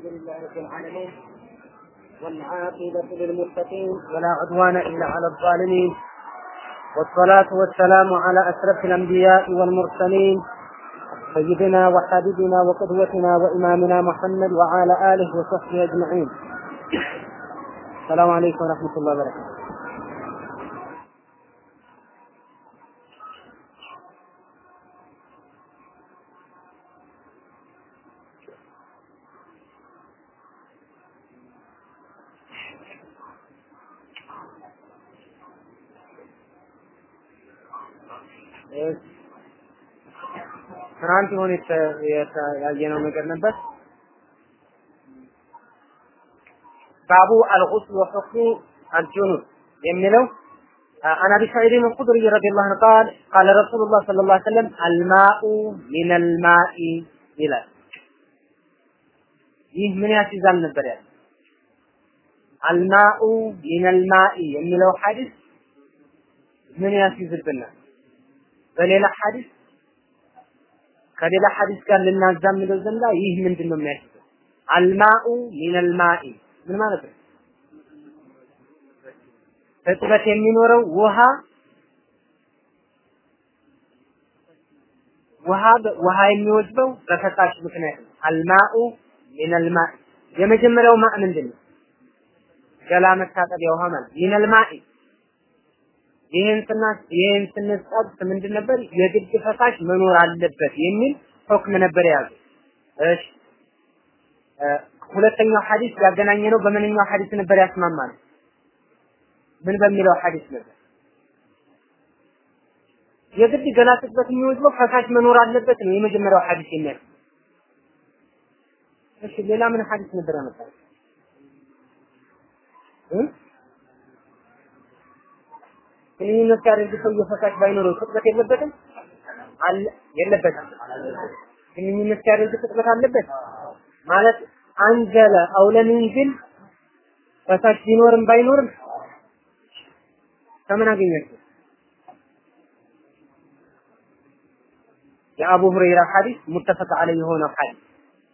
الحمد لله رب العالمين والعاقبة للمتقين ولا عدوان إلا على الظالمين والصلاة والسلام على أشرف الأنبياء والمرسلين سيدنا وحبيبنا وقدوتنا وإمامنا محمد وعلى آله وصحبه أجمعين. السلام عليكم ورحمة الله وبركاته. ትናንት የሆነ ያየነው ነገር ነበር። ባቡ አልጉስል ወሑክሙ አልጁኑብ የሚለው عن ابي سعيد الخدري رضي الله عنه قال قال رسول الله صلى الله عليه وسلم الماء من الماء ይላል። ይህ ምን ያስይዛል ነበር ያለ አልማኡ ሚነል ማኢ የሚለው ሐዲስ ምን ያስይዝብናል? በሌላ ሐዲስ ከሌላ ሐዲስ ጋር ልናዛምደው ዘንዳ ይህ ምንድን ነው የሚያስይዘው? አልማኡ ሚነል ማኢ ምን ማለት ነው? እጥበት የሚኖረው ውሃ ውሃ ውሃ የሚወድበው በፈሳሽ ምክንያት ነው። አልማኡ ሚነል ማኢ የመጀመሪያው ማእ ምንድን ነው? ገላ መታጠቢያ ውሃ ማለት ሚነል ማኢ ይህን ስና ይህን ስንጸብት ምንድን ነበር የግድ ፈሳሽ መኖር አለበት የሚል ሁክም ነበር የያዘው። እሺ ሁለተኛው ሐዲስ ያገናኘ ነው በምንኛው ሐዲስ ነበር ያስማማል? ምን በሚለው ሐዲስ ነበር? የግድ ገላ ስጥበት የሚወጅበው ፈሳሽ መኖር አለበት ነው የመጀመሪያው ሐዲስ የሚያስ እሺ ሌላ ምን ሐዲስ ነበር ያመጣው? ግንኙነት ሲያደርግ ሰው የፈሳሽ ባይኖረው ፍጥረት የለበትም አለ የለበትም። ግንኙነት ሲያደርግ ፍጥረት አለበት ማለት አንጀለ አውለም ይንዝል ፈሳሽ ቢኖርም ባይኖርም ከምን አገኛችሁ? የአቡ ሁረይራ ሐዲስ ሙተፈቅ ዐለይሂ የሆነ ሐዲስ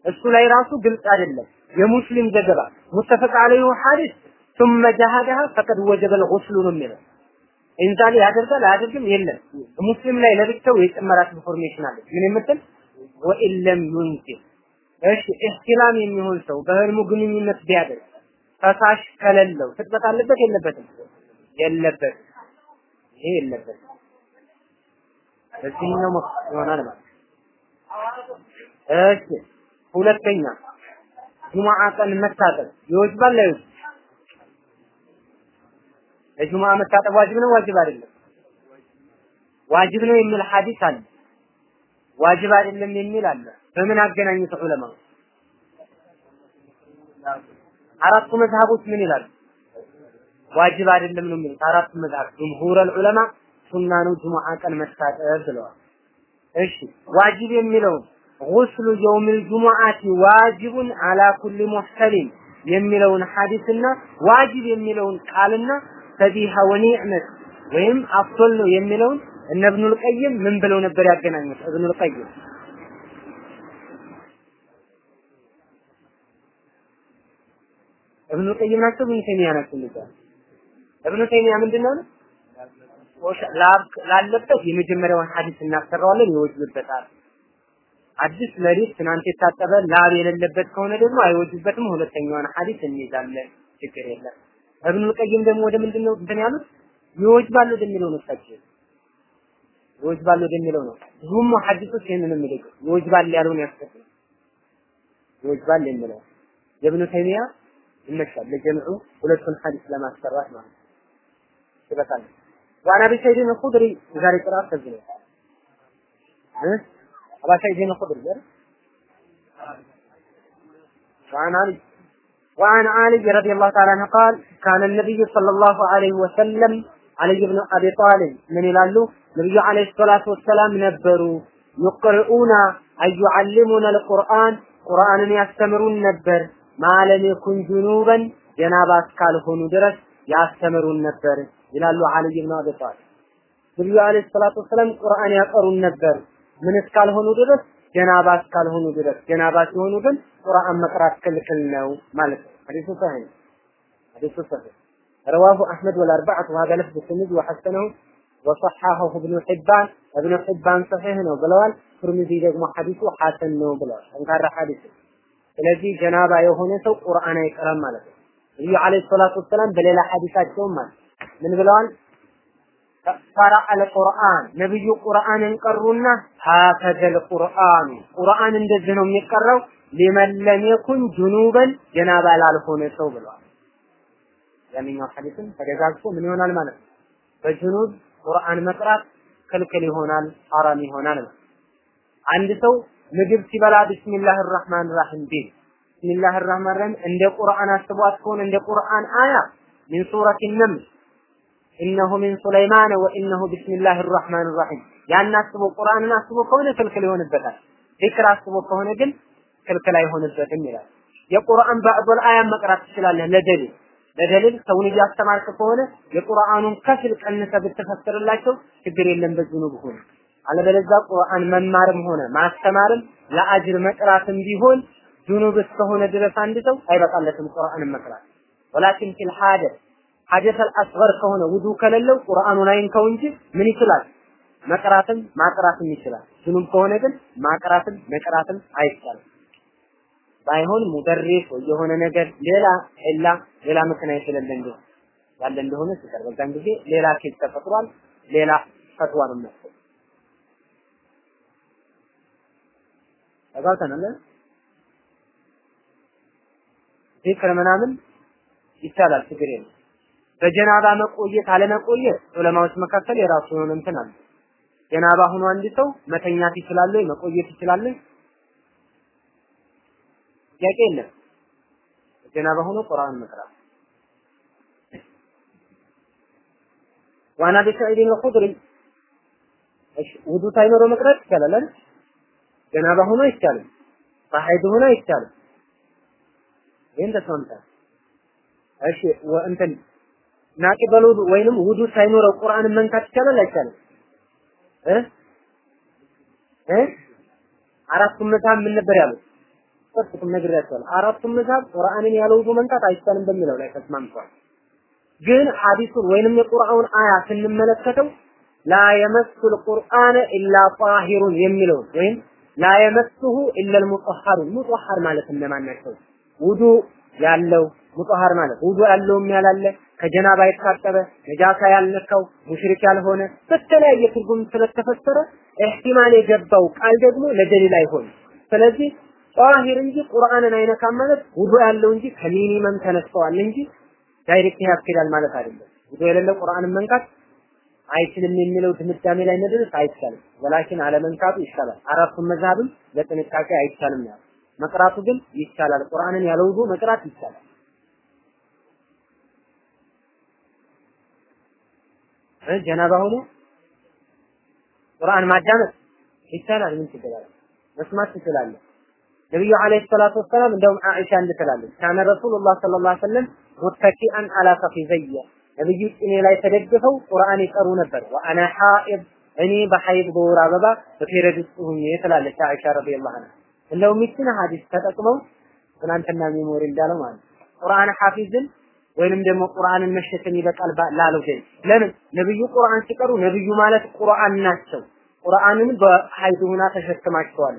እሱ ላይ ራሱ ግልጽ አይደለም። የሙስሊም ዘገባ ሙተፈቅ ዐለይሂ ሐዲስ ثم جهدها فقد وجب الغسل ነው የሚለው إنزال ያደርጋል አያደርግም? የለም። ሙስሊም ላይ ለብቻው የጨመራት information አለ። ምን የምትል? وإن لم ينزل እሺ احتلام የሚሆን ሰው በህልሙ ግንኙነት ቢያደርግ ፈሳሽ ከሌለው ትጥበት አለበት? የለበትም። የለበት ይሄ የለበት በዚህኛው ይሆናል ማለት እሺ ሁለተኛ ጁማዓ ቀን መታጠብ። ይወጅባል? ላይ ለጁማዓ መታጠብ ዋጅብ ነው ዋጅብ አይደለም? ዋጅብ ነው የሚል ሐዲስ አለ። ዋጅብ አይደለም የሚል አለ። በምን አገናኙት ዑለማ? አራቱ መዝሀቦች ምን ይላሉ? ዋጅብ አይደለም ነው የሚሉት አራቱ መዝሀብ ጅምሁረል ዑለማ ሱና ነው ጁሙዓ ቀን መታጠብ ብለዋል። እሺ ዋጅብ የሚለውን ጉስሉ የውሚል ጁሙዓቲ ዋጅቡን አላ ኩሊ ሙህተሊም የሚለውን ሐዲስና ዋጅብ የሚለውን ቃልና ፈቢሃ ወኒዕመት ወይም አፍቶል ነው የሚለውን እነ እብኑል ቀይም ምን ብለው ነበር ያገናኙት? እብኑል ቀይም እብኑ ቀይም ናቸው እብኑ ተይሚያ ናቸው እንደዛ እብኑ ተይሚያ ምንድነው ላለበት የመጀመሪያውን ሐዲስ እናሰራዋለን ይወጅብበታል። አዲስ ለሊት ትናንት የታጠበ ላብ የሌለበት ከሆነ ደግሞ አይወጅበትም። ሁለተኛውን ሐዲስ እንይዛለን፣ ችግር የለም። እብኑል ቀይም ደግሞ ወደ ምንድን ነው እንትን ያሉት? ይወጅባል ወደሚለው ነው እሳቸው ይወጅባል ወደሚለው ነው። ብዙም ሙሐዲሶች ይህንን የሚደግፉ ይወጅባል ያለውን ያስከትል ይወጅባል የሚለው የእብኑ ተይሚያ ይመሻል። ለጀምዑ ሁለቱን ሐዲስ ለማሰራት ማለት ነው። ይበቃል። ዋና ቢሰይድን ኹድሪ ዛሬ ቅራት ከዚህ ነው። እ? አባሳይድን ኹድሪ ዘር ዋና وعن علي وعن علي رضي الله تعالى عنه قال كان النبي صلى الله عليه وسلم علي بن ابي طالب من ይላሉ ነብዩ አለይሂ ሰላቱ ወሰላም ነበሩ يقرؤون أن يعلمون القرآن ቁርአንን ያስተምሩን ነበር ማለም የኩን ጁኑበን ጀናባ እስካልሆኑ ድረስ ያስተምሩን ነበር ይላሉ አልይ ብን አቢ ጣሊብ ነብዩ አለይሂ ሰላቱ ወሰላም ቁርአን ያቀሩን ነበር ምን እስካልሆኑ ድረስ ጀናባ እስካልሆኑ ድረስ ጀናባ ሲሆኑ ግን ቁርአን መቅራት ክልክል ነው ማለት ነው። ሐዲሱ ሰሂህ ነው። ሐዲሱ ሰሂህ رواه أحمد والأربعة وهذا لفظ الترمذي وحسنه وصححه ابن حبان ابن حبان صحيح ነው ብለዋል። ትርሚዚ ደግሞ ሐዲሱ ሐሰን ነው ብለዋል። ጠንካራ ሐዲስ ስለዚህ ጀናባ የሆነ ሰው ቁርአን አይቀራም ማለት ነው። ነብዩ አለይሂ ሰላቱ ወሰላም በሌላ ሐዲሳቸውም ማለት ምን ብለዋል? ቀራ አልቁርአን ነብዩ ቁርአንን ቀሩና ሀከዘል ቁርአኑ ቁርአን እንደዚህ ነው የሚቀራው ሊመን ለም የኩን ጀናባ ላልሆነ ሰው ብለዋል። ያንኛው ሐዲስም ተደጋግፎ ምን ይሆናል ማለት ነው። በጁኑብ ቁርአን መቅራት ክልክል ይሆናል፣ ሐራም ይሆናል አንድ ሰው ምግብ ሲበላ ቢስሚላህ ራህማን ራሂም ቢል ቢስሚላህ ራህማን ራሂም እንደ ቁርአን አስቧት ከሆነ እንደ ቁርአን አያ ሚን ሱረት ነምል ኢነሁ ሚን ሱለይማን ወኢነሁ ቢስሚላህ ራህማን ራሂም ያን አስቦ ቁርአንን አስቦ ከሆነ ክልክል ይሆንበታል። ዚክር አስቦ ከሆነ ግን ክልክል አይሆንበትም ይላል። የቁርአን ባዕዶል አያ መቅራት ትችላለህ ለደሊል ለደሊል ሰውን እያስተማርክ ከሆነ የቁርአኑን ከፊል ቀንሰ ብትፈስርላቸው ችግር የለም በዝኑብ ሆነ አለበለዚያ ቁርአን መማርም ሆነ ማስተማርም ለአጅር መቅራትም ቢሆን ጁኑብ እስከሆነ ድረስ አንድ ሰው አይበቃለትም ቁርአንን መቅራት ወላኪን ፊል ሐደት ሐደት አልአስገር ከሆነ ውዱ ከሌለው ቁርአኑን አይንከው እንጂ ምን ይችላል? መቅራትም ማቅራትም ይችላል። ጁኑብ ከሆነ ግን ማቅራትም መቅራትም አይቻልም። ባይሆን ሙደሪስ ወይ የሆነ ነገር ሌላ علة ሌላ ምክንያት የሌለ እንደሆነ ያለ እንደሆነ ሲቀር በዛን ጊዜ ሌላ case ተፈጥሯል ሌላ ፈትዋ ነው የሚያስፈልግ ተጋብተናል ዚክር ምናምን ይቻላል ችግር የለም በጀናባ መቆየት አለመቆየት ዑለማዎች መካከል የራሱ የሆነ እንትን አለ ጀናባ ሆኖ አንድ ሰው መተኛት ይችላል ወይ መቆየት ይችላል ጥያቄ የለም ጀናባ ሆኖ ቁርአን መቅራት ዋና ቢሰዒድ الخضري እሺ ውዱ ሳይኖረው መቅራት ይቻላል አይደል ጀናባ ሆኖ አይቻልም በሐይድ ሆኖ አይቻልም ይሄን ተስማምተናል እሺ ወእንትን ናቂበል ውዱ ወይንም ውዱ ሳይኖረው ቁርአንን መንካት ይቻላል አይቻልም? እ? እ? አራቱም መታም ምን ነበር ያሉት? ሶስቱም ነግሬያቸዋለሁ። አራቱም መዛብ ቁርአንን ያለ ውዱ መንካት አይቻልም በሚለው ላይ ተስማምቷል ግን ሐዲሱን ወይንም የቁርአኑን አያ ስንመለከተው ላ የመስሉ ልቁርአነ ኢላ ጣሂሩን የሚለውን ወይም ላ የመስሁ ኢላ ልሙጠሐሩ ሙጠሐር ማለት እነማን ናቸው? ውዱ ያለው مطهر ማለት ውዱ ያለውም ያላለ ከጀናባ የታጠበ ነጃሳ ያልነካው ሙሽሪክ ያልሆነ በተለያየ ትርጉም ስለተፈሰረ احتمال የገባው ቃል ደግሞ ለደሊል አይሆንም ስለዚህ طاهر እንጂ ቁርአንን አይነካም ማለት ውዱ ያለው እንጂ ከ minimum ተነስተዋል እንጂ direct ያስኬዳል ማለት አይደለም። ውዱ የሌለው ቁርአንን መንካት አይችልም የሚለው ድምዳሜ ላይ መድረስ አይቻልም። ولكن አለመንካቱ ይሻላል። አራቱም መዝሀብም ለጥንቃቄ አይቻልም ያለው መቅራቱ ግን ይቻላል። ቁርአንን ያለ ውዱ መቅራት ይቻላል። ጀናባ ሆኖ ቁርአን ማዳመጥ ይቻላል። ምን ችግር አለ? መስማት ትችላለህ። ነብዩ አለይሂ ሰላቱ ወሰላም እንደውም አኢሻ እንድትላለች ካነ ረሱሉላህ ሰለላሁ ዐለይሂ ወሰለም ሙተኪአን አላ ፈኺዘየ ነብዩ ጭኔ ላይ ተደግፈው ቁርአን ይቀሩ ነበር። ወአና ሐኢድ እኔ በሐይድ በወር አበባ በ period ውስጥ ሁኜ ትላለች አኢሻ رضي الله عنها። እንደውም ይችን ሐዲስ ተጠቅመው ትናንትና memory እንዳለው ማለት ቁርአን ሐፊዝን ወይንም ደግሞ ቁርአንን መሸከም ይበቃል ላለው ግን ለምን ነብዩ ቁርአን ሲቀሩ ነብዩ ማለት ቁርአን ናቸው። ቁርአንን በሐይድ ሁና ተሸክማቸዋል።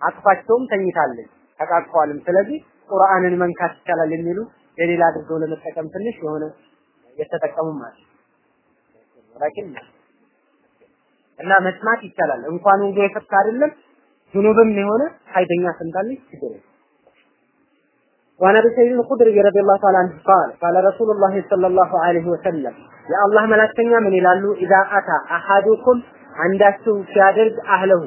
አቅፋቸውም ተኝታለች ተቃቅፈዋልም። ስለዚህ ቁርአንን መንካት ይቻላል የሚሉ የሌላ አድርገው ለመጠቀም ትንሽ የሆነ የተጠቀሙም አለ። ወላኪን እና መስማት ይቻላል። እንኳን ውዱ የፈታ አይደለም ጁኑብም የሆነ ሀይደኛ ስንታለች ችግር የለም። وعن ابي سعيد الخدري رضي الله تعالى عنه قال قال رسول الله صلى الله عليه وسلم يا الله መላእክተኛ ምን ይላሉ اذا اتى احدكم አንዳችሁ ሲያደርግ አህለሁ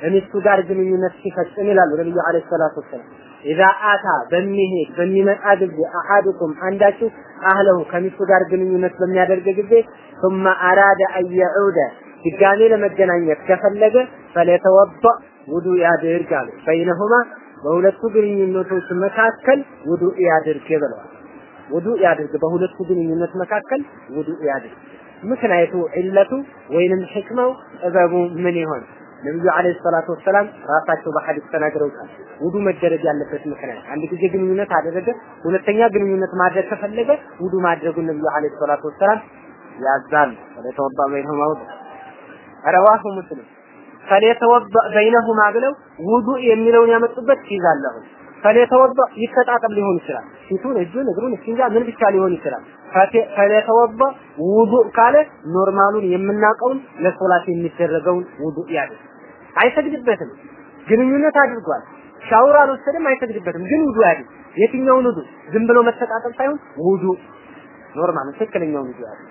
ከሚስቱ ጋር ግንኙነት ሲፈጽም ይላሉ ነብዩ አለይሂ ሰላቱ ወሰላም ኢዛ አታ በሚሄድ በሚመጣ ጊዜ አሐዱኩም አንዳችሁ አህለሁ ከሚስቱ ጋር ግንኙነት በሚያደርግ ጊዜ ثم አራደ አን የዑደ ድጋሜ ለመገናኘት ከፈለገ ፈለተወባ ውዱ ያድርግ አሉ በይነሁማ በሁለቱ ግንኙነቶች መካከል ውዱ ያድርግ ብለዋል ውዱ ያድርግ በሁለቱ ግንኙነት መካከል ውዱ ያድርግ ምክንያቱ ዒለቱ ወይንም ሕክመው ጥበቡ ምን ይሆን ነብዩ አለይሂ ሰላቱ ወሰላም ራሳቸው በሐዲስ ተናግረውታል። ውዱ መደረግ ያለበት ምክንያት አንድ ጊዜ ግንኙነት አደረገ፣ ሁለተኛ ግንኙነት ማድረግ ከፈለገ ውዱ ማድረጉን ነብዩ አለይሂ ሰላቱ ወሰላም ያዛል። ፈለተወባ በይነሁማ ውዱ ረዋሁ ሙስሊም ፈለተወባ በይነሁማ ብለው ውዱ የሚለውን ያመጡበት ሲዛለሁ ፈለተወባ ይተጣጠብ ሊሆን ይችላል። ፊቱን፣ እጁን፣ እግሩን እስኪንጃ ምን ብቻ ሊሆን ይችላል። ፈለተወባ ውዱእ ካለ ኖርማሉን የምናውቀውን ለሶላት የሚደረገውን ውዱእ ያድርግ። አይሰግድበትም። ግንኙነት አድርጓል። ሻውር አልወሰደም፣ አይሰግድበትም። ግን ውዱእ ያድርግ። የትኛውን ውዱእ? ዝም ብሎ መተጣጠብ ሳይሆን ውዱእ normal ትክክለኛውን ውዱእ ያድርግ።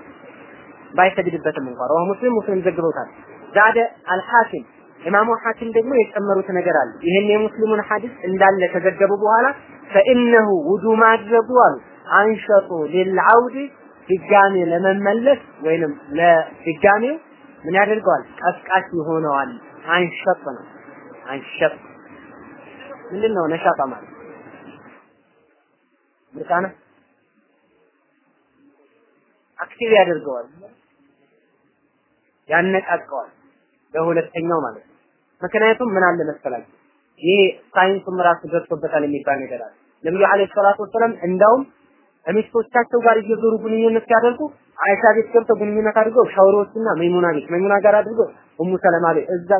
ባይሰግድበትም እንኳን ሙስሊም ሙስሊም ዘግበውታል። زاد الحاكم ኢማሙ ሐኪም ደግሞ የጨመሩት ነገር አለ። ይሄን የሙስሊሙን ሐዲስ እንዳለ ከዘገቡ በኋላ فإنه ውዱ ማድረጉ አሉ أنشط للعود ድጋሜ ለመመለስ ወይንም ለድጋሜው ምን ያደርገዋል? ቀስቃሽ ይሆነዋል። أنشط ነው። أنشط ምንድን ነው? ነሻጣ ማለት ምርቃና active ያደርገዋል፣ ያነቃቀዋል። ለሁለተኛው ማለት ነው። ምክንያቱም ምን አለ መሰላችሁ ይሄ ሳይንሱም ራሱ ደርሶበታል የሚባል ነገር አለ። ነብዩ عليه الصلاة والسلام እንዳውም ከሚስቶቻቸው ጋር እየዞሩ ግንኙነት ሲያደርጉ አይሻ ቤት ገብተው ግንኙነት አድርገው ሻውሮችና መይሙና ቤት መይሙና ጋር አድርገው ኡሙ ሰለማ ቤት እዛ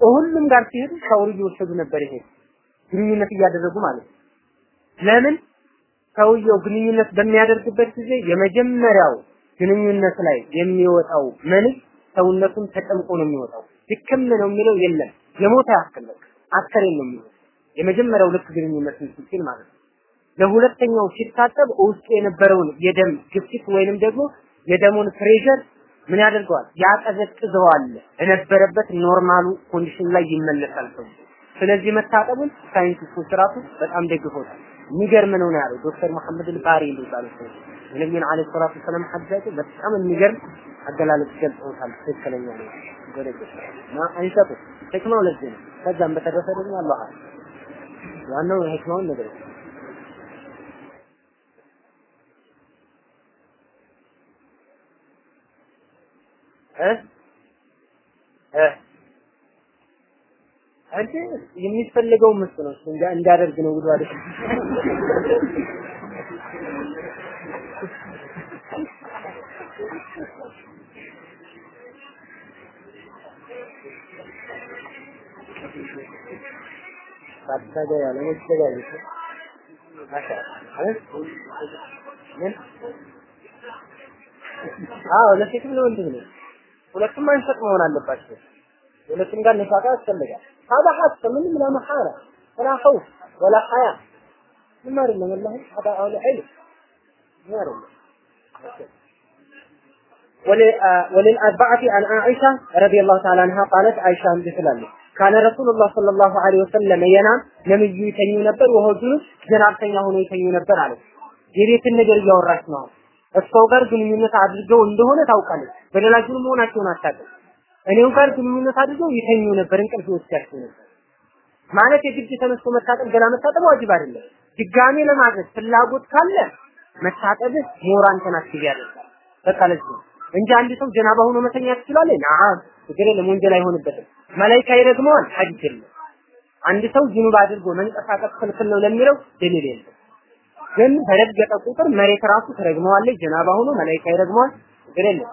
ሁሉም ጋር ሲሄዱ ሻውር እየወሰዱ ነበር። ይሄ ግንኙነት እያደረጉ ማለት ነው። ለምን ሰውየው ግንኙነት በሚያደርግበት ጊዜ የመጀመሪያው ግንኙነት ላይ የሚወጣው መንይ ሰውነቱን ተጨምቆ ነው የሚወጣው። ድክም ነው የሚለው የለም። የሞተ ያክል በቃ ነው የሚለው የመጀመሪያው ልክ ግንኙነት ሲል ማለት ነው። ለሁለተኛው ሲታጠብ ውስጡ የነበረውን የደም ግፊት ወይንም ደግሞ የደሙን pressure ምን ያደርገዋል? ያቀዘቅዘዋል። የነበረበት normal ኡ condition ላይ ይመለሳል ሰው። ስለዚህ መታጠቡን ሳይንቲስቶች ራሱ በጣም ደግፎታል። የሚገርም ነው ያለው ዶክተር መሐመድ አልባሪ ሰው የነቢዩን عليه الصلاة ሐዲሳቸው በጣም የሚገርም አገላለጽ ገልጸውታል። ትክክለኛ ነው። እና አይሰጡ ህክማው ለዚህ ነው። ከዛም በተረፈ ደግሞ አላህ ዋናው ህክማውን ነገር አንተ የሚፈልገው ምስ ነው እንዳ እንዳደርግ ነው ጉዱ አይደል ሳትሰጋ ያለ መሰጋ ይሄ ማሻ ምን አዎ ለሴትም ለወንድም ነው ሁለቱም አንሰጥ መሆን አለባቸው ሁለቱም ጋር ነፋቃ ያስፈልጋል هذا حتى من لا محالة ولا خوف ولا حياة من مار الله والله هذا أول علم مار الله وللأربعة عن عائشة رضي الله تعالى عنها قالت عائشة مثل ካነ ረሱሉላህ ሰለላሁ ዐለይሂ ወሰለም የናም ነብዩ ይተኙ ነበር ወሆ ጁኑብ ዝናብተኛ ሆኖ ይተኙ ነበር አለ። የቤትን ነገር እያወራች ነው። እሷው ጋር ግንኙነት አድርገው እንደሆነ ታውቃለች። በሌላ ጁኑ መሆናቸውን አታውቅም። እኔው ጋር ግንኙነት አድርገው ይተኙ ነበር፣ እንቅልፍ ይወስዳቸው ነበር። ማለት የግድ ተነስቶ መታጠብ ገላ መታጠብ ዋጅብ አይደለም። ድጋሜ ለማድረግ ፍላጎት ካለ መታጠብህ ሞራን ተናክብ ያደርጋል። በቃ ለዚህ እንጂ አንድ ሰው ጀናባ ሆኖ መተኛት ይችላል። ናም ችግር የለም፣ ወንጀል አይሆንበትም። መላይካ ይረግመዋል፣ ሐዲስ የለም። አንድ ሰው ጅኑብ አድርጎ መንቀሳቀስ ክልክል ነው ለሚለው ደሊል የለም። ግን በረገጠ ቁጥር መሬት ራሱ ትረግመዋለች። ጀናባ ሆኖ መላይካ ይረግመዋል፣ ችግር የለም።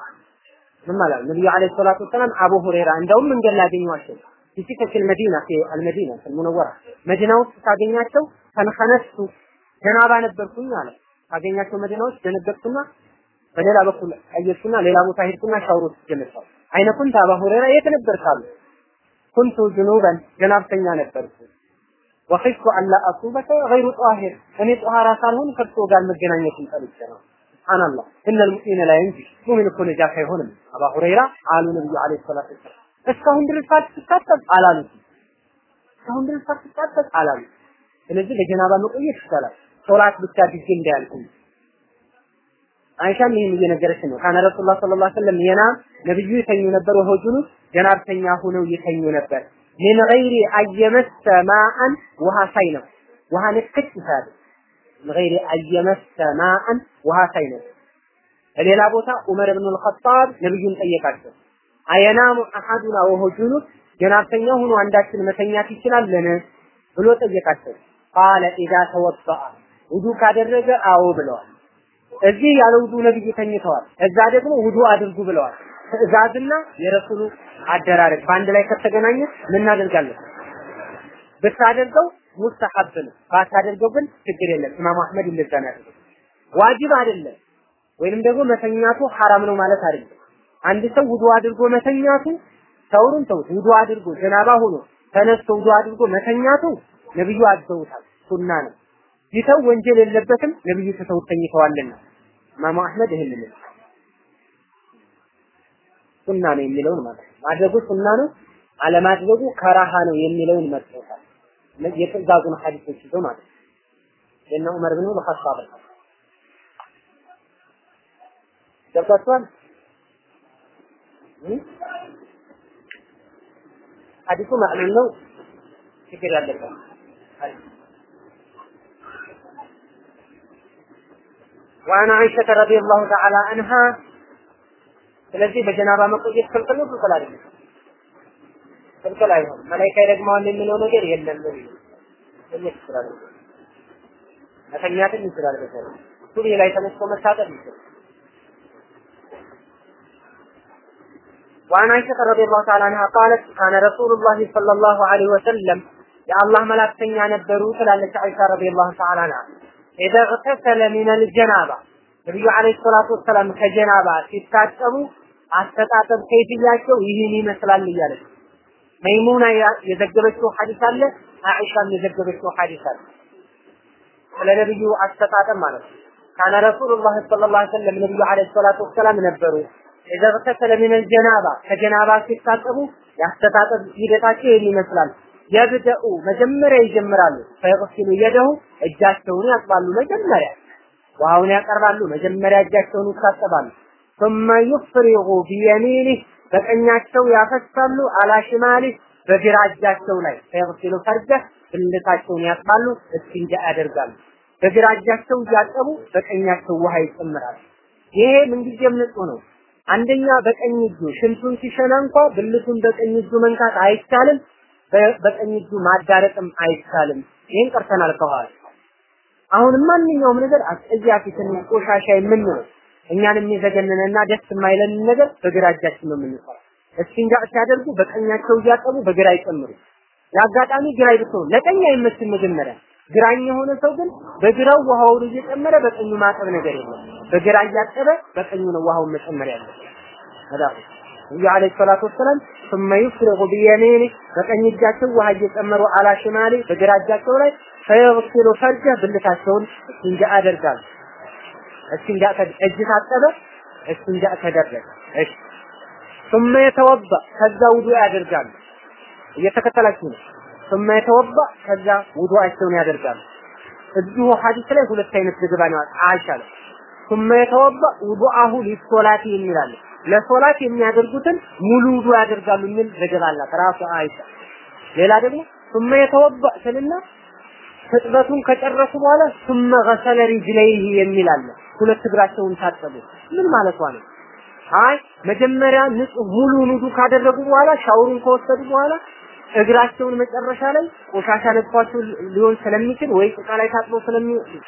ምን ማለት ነብዩ አለይሂ ሰላቱ ወሰላም አቡ ሁረይራ እንደውም መንገድ ላይ አገኟቸው في سكة المدينة في المدينة في المنورة መዲና ውስጥ ሳገኛቸው ተንኸነሱ ጀናባ ነበርኩኝ አለ። ሳገኛቸው መዲና ውስጥ ደነገጥኩና በሌላ በኩል አየሱና ሌላ ቦታ ሄድኩና ሻውር ውስጥ ጀመርኩ። አይነ ኩንት አባ ሁረይራ የት ነበርክ ኩንቱ ጅኑበን ጀናብተኛ ነበርኩ። ወኺፍቱ አላ አሱበከ ገይሩ ጧሂር እኔ ጧሃራ ሳልሆን ከእርሶ ጋር መገናኘትን ጠልቼ ነው። ሱብሃንአላህ እነል ሙእሚነ ላ የንጂ ሙእሚን እኮ ነጃት አይሆንም። አባ ሁረይራ አሉ ነብዩ አለይሂ ሰላቱ ወሰላም እስካሁን ድረስ ሳትታጠብ አላሉት። እስካሁን ድረስ ሳትታጠብ አላሉት። ስለዚህ ለጀናባ መቆየት ይቻላል። ሶላት ብቻ ጊዜ እንዳያልኩ አይሻም ይህን እየነገረች ነው። ካነ ረሱላህ ሰለላሁ ዐለይሂ ወሰለም የናም ነብዩ ይተኙ ነበር፣ ወሆጁኑ ጀናብተኛ ሆነው ይተኙ ነበር። ምን ገይሪ አየመሰ ማአን ውሃ ሳይነው ውሃ ንክች ሳለ ምን ገይሪ አየመሰ ማአን ውሃ ሳይነው ሌላ ቦታ ዑመር ብን አልኸጣብ ነብዩን ጠየቃቸው። አየናሙ አሐዱና ወሆ ጁኑብ ጀናብተኛ ሆኖ አንዳችን መተኛት ይችላልን ብሎ ጠየቃቸው። ቃለ ኢዛ ተወጣአ ውዱ ካደረገ አዎ ብለዋል። እዚህ ያለ ውዱ ነብዩ ተኝተዋል። እዛ ደግሞ ውዱ አድርጉ ብለዋል። ትዕዛዝና የረሱሉ አደራረግ በአንድ ላይ ከተገናኘ ምን እናደርጋለን? ብታደርገው ሙስተሐብ ነው፣ ባታደርገው ግን ችግር የለም። ኢማሙ አህመድ እንደዛ ነው ዋጅብ አይደለም ወይንም ደግሞ መተኛቱ ሐራም ነው ማለት አይደለም። አንድ ሰው ውዱ አድርጎ መተኛቱ ሰውሩን ተውት፣ ውዱ አድርጎ ጀናባ ሆኖ ተነስቶ ውዱ አድርጎ መተኛቱ ነብዩ አዘውታል፣ ሱና ነው። ይተው ወንጀል የለበትም፣ ነብዩ ተሰው ተኝተዋልና። ኢማሙ አህመድ ይሄን ነው ሱና ነው የሚለውን ማለት ማድረጉ ሱና ነው፣ አለማድረጉ ከራሃ ነው የሚለውን መጥቶታል። የትእዛዙን ሐዲሶች ይዞ ማለት ነው። የነ ዑመር ብን ኸጣብ ገብቷችኋል? ሐዲሱ ማዕሉም ነው፣ ችግር ያለበት وعن عائشة رضي الله تعالى عنها ስለዚህ በጀናባ መቆየት ክልክል ነው ክልክል አይደለም ክልክል አይሆንም መላኢካ ይረግመዋል የሚለው ነገር የለም ነው መተኛት ይችላል መተኛትም ይችላል በተለይ ሱሪ ላይ ተነስቶ መታጠብ ይችላል وعن عائشة رضي الله تعالى عنها قالت كان رسول الله صلى الله عليه وسلم يا الله ملاكتنيا ነበሩ ትላለች አይሻ رضي الله تعالى عنها ኢዘ እግተሰለ ሚነል ጀናባ ነቢዩ ዓለይሂ ሰላቱ ወሰላም ከጀናባ ሲታጠቡ አስተጣጠብ ከይፍያቸው ይህን ይመስላል እያለ መይሙና የዘገበችው ሐዲስ አለ፣ አኢሻም የዘገበችው ሐዲስ አለ። ስለ ነቢዩ አስተጣጠብ ማለት ነው። ካነ ረሱሉላህ ሰለላሁ ዐለይሂ ወሰለም ነቢዩ ዓለይሂ ሰላቱ ወሰላም ነበሩ ኢዘ እግተሰለ ሚነል ጀናባ ከጀናባ ሲታጠቡ የአስተጣጠብ ሂደታቸው ይህን ይመስላል የብደኡ መጀመሪያ ይጀምራሉ። ፈይቅሲሉ የደው እጃቸውን ያጥባሉ መጀመሪያ ውሃውን ያቀርባሉ መጀመሪያ እጃቸውን ይታጠባሉ። ثم يفرغ بيمينه በቀኛቸው ያፈሳሉ አላሽማሊህ በግራ እጃቸው ላይ ፈይቅሲሉ ፈርጀ ብልታቸውን ያጥባሉ፣ እስቲንጃ ያደርጋሉ። በግራ እጃቸው እያጠቡ በቀኛቸው ውሃ ይጨምራሉ። ይሄ ምንጊዜም ንጹህ ነው። አንደኛ በቀኝ እጁ ሽንቱን ሲሸና እንኳ ብልቱን በቀኝ እጁ መንካት አይቻልም። በቀኝ እጁ ማዳረቅም አይቻልም። ይህን ቀርተናል ከኋላ አሁን ማንኛውም ነገር አስጸያፊ ትንሽ ቆሻሻ የምንለው እኛን የሚዘገንንና ደስ የማይለን ነገር በግራ እጃችን ነው የምንሰራው። እስቲንጃ ሲያደርጉ በቀኛቸው እያጠቡ በግራ ይጨምሩ። ለአጋጣሚ ግራ ይብሰው ለቀኝ አይመስልም መጀመሪያ ግራኝ የሆነ ሰው ግን በግራው ውሃውን እየጨመረ በቀኙ ማጠብ ነገር የለም። በግራ እያጠበ በቀኙ ነው ውሃውን መጨመር መዳፍ ነብዩ አለይሂ ሰላቱ ወሰላም ثم يفرغ بيمينه በቀኝ እጃቸው ውሃ እየጨመሩ አላ ሽማሊ በግራ እጃቸው ላይ ፈየግሲሉ ፈርጀ ብልታቸውን እስቲንጃ አደርጋሉ። እስቲንጃ እጅ ታጠበ፣ እስቲንጃ ተደረገ። እሺ ثم يتوضا ከዛ ውዱእ ያደርጋሉ። እየተከተላችሁ ነው። ثم يتوضا ከዛ ውዱአቸውን ያደርጋሉ። እዚሁ ሐዲስ ላይ ሁለት አይነት ዘገባ ነው አይሻ ላይ ثم يتوضا ውዱአሁ ሊሶላቲ የሚላል ለሶላት የሚያደርጉትን ሙሉ ውዱ ያደርጋሉ የሚል ዘገባ አላት ራሱ አይሻ። ሌላ ደግሞ ثم يتوضا ስልና ፍጥበቱን ከጨረሱ በኋላ ثم غسل رجليه የሚል አለ። ሁለት እግራቸውን ታጠቡ። ምን ማለቷ ነው? አይ መጀመሪያ ንጹህ ሙሉ ውዱ ካደረጉ በኋላ ሻወሩን ከወሰዱ በኋላ እግራቸውን መጨረሻ ላይ ቆሻሻ ነጥቷቸው ሊሆን ስለሚችል ወይ ጭቃ ላይ ታጥበው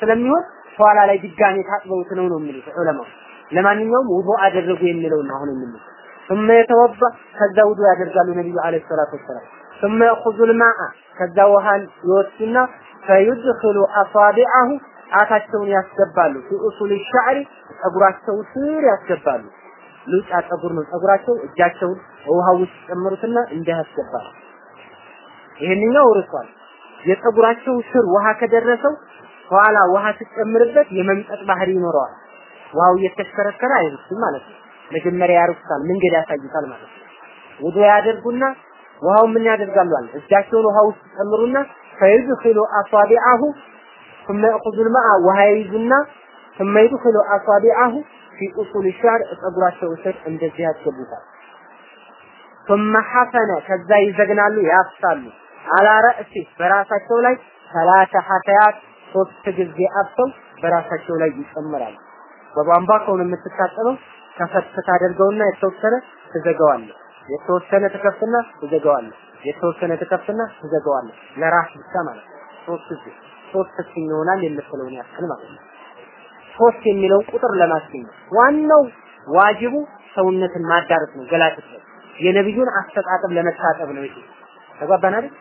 ስለሚሆን ኋላ ላይ ድጋሜ ታጥበውት ነው ነው የሚሉት ዑለማው። ለማንኛውም ውዱ አደረጉ የሚለው ነው አሁን የምንለው። ثم يتوضا ከዛ ውዱ ያደርጋሉ ነብዩ አለይሂ ሰላቱ ወሰላም ثم يأخذ الماء ከዛ ውሃን ይወስዱና فيدخل أصابعه ጣታቸውን ያስገባሉ في أصول الشعر ጸጉራቸው ስር ያስገባሉ። ሉጫ ጸጉር ነው ጸጉራቸው እጃቸውን ውሃ ውስጥ ጨምሩትና እንዲህ ያስገባሉ። ይሄንኛው ርሷል። የጸጉራቸው ስር ውሃ ከደረሰው ኋላ ውሃ ሲጨምርበት የመምጠጥ ባህሪ ይኖረዋል። ውሃው እየተሽከረከረ አይርስም ማለት ነው። መጀመሪያ ያርሱታል፣ መንገድ ያሳዩታል ማለት ነው። ውዱ ያደርጉና ውሃው ምን ያደርጋሉ አለ እጃቸውን ውሃ ውስጥ ጨምሩና ፈይድኺሉ አሳቢዐሁ ثم يأخذ الماء ውሃ ይይዙና ثم يدخل أصابعه في أصول الشعر ጸጉራቸው ስር እንደዚህ ያስገቡታል። ثم حفن ከዛ ይዘግናሉ ያፍሳሉ አላ ረእሲ በራሳቸው ላይ ሰላተ ሐተያት ሶስት ጊዜ አፍሰው በራሳቸው ላይ ይጨምራሉ። በቧንቧ ከሆነ የምትታጠበው ከፈት ታደርገውና የተወሰነ ትዘጋዋለህ። የተወሰነ ትከፍትና ትዘጋዋለህ። የተወሰነ ትከፍትና ትዘጋዋለህ። ለራስ ብቻ ማለት ነው። ሶስት ጊዜ ሶስት ስኝ ይሆናል የምትለውን ያክል ማለት ነው። ሶስት የሚለው ቁጥር ለማስገኝ ዋናው ዋጅቡ ሰውነትን ማዳረስ ነው። ገላጭት ነው። የነብዩን አስተጣጠብ ለመታጠብ ነው። ይሄ ተጓባን አይደል?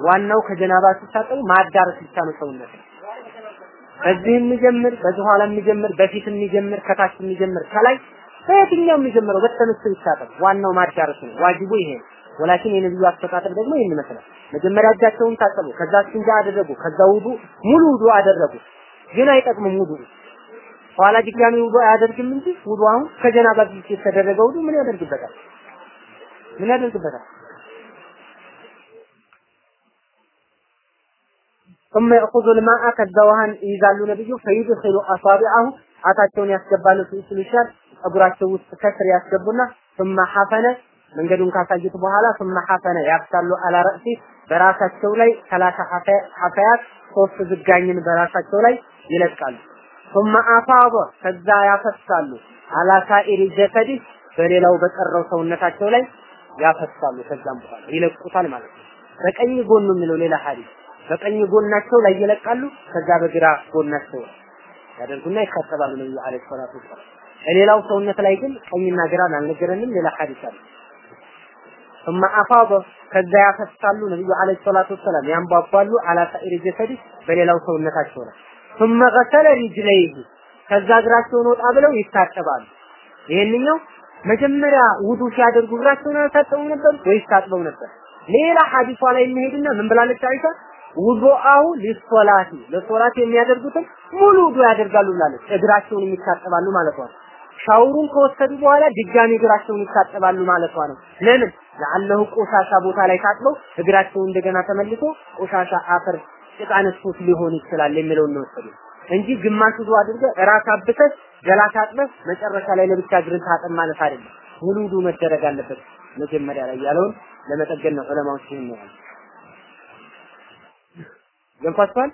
ዋናው ከጀናባ ሲታጠቡ ማዳረስ ብቻ ነው ሰውነት በዚህ የሚጀምር በዚህ ኋላ የሚጀምር በፊት የሚጀምር ከታች የሚጀምር ከላይ በየትኛው የሚጀምረው በተነሱ ይታጠብ። ዋናው ማዳረስ ነው። ዋጅቡ ይሄ ነው። ወላኪን የነብዩ አስተጣጠብ ደግሞ ይሄን ይመስላል። መጀመሪያ እጃቸውን ታጠቡ፣ ከዛ እስቲንጃ አደረጉ፣ ከዛ ውዱ ሙሉ ውዱ አደረጉ። ግን አይጠቅምም ውዱ ኋላ ድጋሚ ውዱ አያደርግም እንጂ ውዱ አሁን ከጀናባ በፊት የተደረገ ውዱ ምን ያደርግበታል? ምን ያደርግበታል? ثم يأخذ الماء ከዛ ውሃን ይይዛሉ ነብዩ فيدخل أصابعه ጣታቸውን ያስገባሉ ፊት ልሻል ጸጉራቸው ውስጥ ከስር ያስገቡና ثم حفن መንገዱን ካሳዩት በኋላ ثم حفن ያፍሳሉ على رأسه በራሳቸው ላይ ሰላሳ ሐፈያት ሶስት ዝጋኝን በራሳቸው ላይ ይለቃሉ ثم أفاض ከዛ ያፈሳሉ على سائر جسده በሌላው በቀረው ሰውነታቸው ላይ ያፈሳሉ ከዛም በኋላ ይለቁታል ማለት ነው በቀኝ ጎኑ የሚለው ሌላ ሐዲስ በቀኝ ጎናቸው ላይ ይለቃሉ ከዛ በግራ ጎናቸው ያደርጉና ይከተባሉ ነብዩ አለይሂ ሰላቱ ወሰላም ሌላው ሰውነት ላይ ግን ቀኝና ግራን አልነገረንም ሌላ ሐዲስ አለ ثم أفاض ከዛ ያፈሳሉ ነብዩ አለይሂ ሰላቱ ወሰላም ያንቧቧሉ አላ ሳኢር ጀሰዲ በሌላው ሰውነታቸው ላይ ثم غسل رجليه ከዛ እግራቸውን ወጣ ብለው ይታጠባሉ ይሄንኛው መጀመሪያ ውዱ ሲያደርጉ እግራቸውን አልታጠቡ ነበር ወይስ ታጥበው ነበር ሌላ ሐዲሷ ላይ እንሄድና ምን ብላለች አይሻ ውዱአሁ ሊሶላቲ ለሶላት የሚያደርጉትን ሙሉ ውዱ ያደርጋሉ ብላለች እግራቸውን የሚታጠባሉ ማለቷ ነው። ሻውሩን ከወሰዱ በኋላ ድጋሚ እግራቸውን ይታጠባሉ ማለቷ ነው። ለምን? ለአለሁ ቆሻሻ ቦታ ላይ ታጥበው እግራቸው እንደገና ተመልሶ ቆሻሻ አፈር ጭቃ ነስቶት ሊሆን ይችላል የሚለውን ነው ወሰዱ እንጂ ግማሽ ውዱ አድርገህ ራስ አብተህ ገላ ታጥበህ መጨረሻ ላይ ለብቻ እግርን ታጠብ ማለት አይደለም። ሙሉ ውዱ መደረግ አለበት መጀመሪያ ላይ ያለውን ለመጠገን ነው ዑለማዎች ይሄን ነው ገንፋችኋል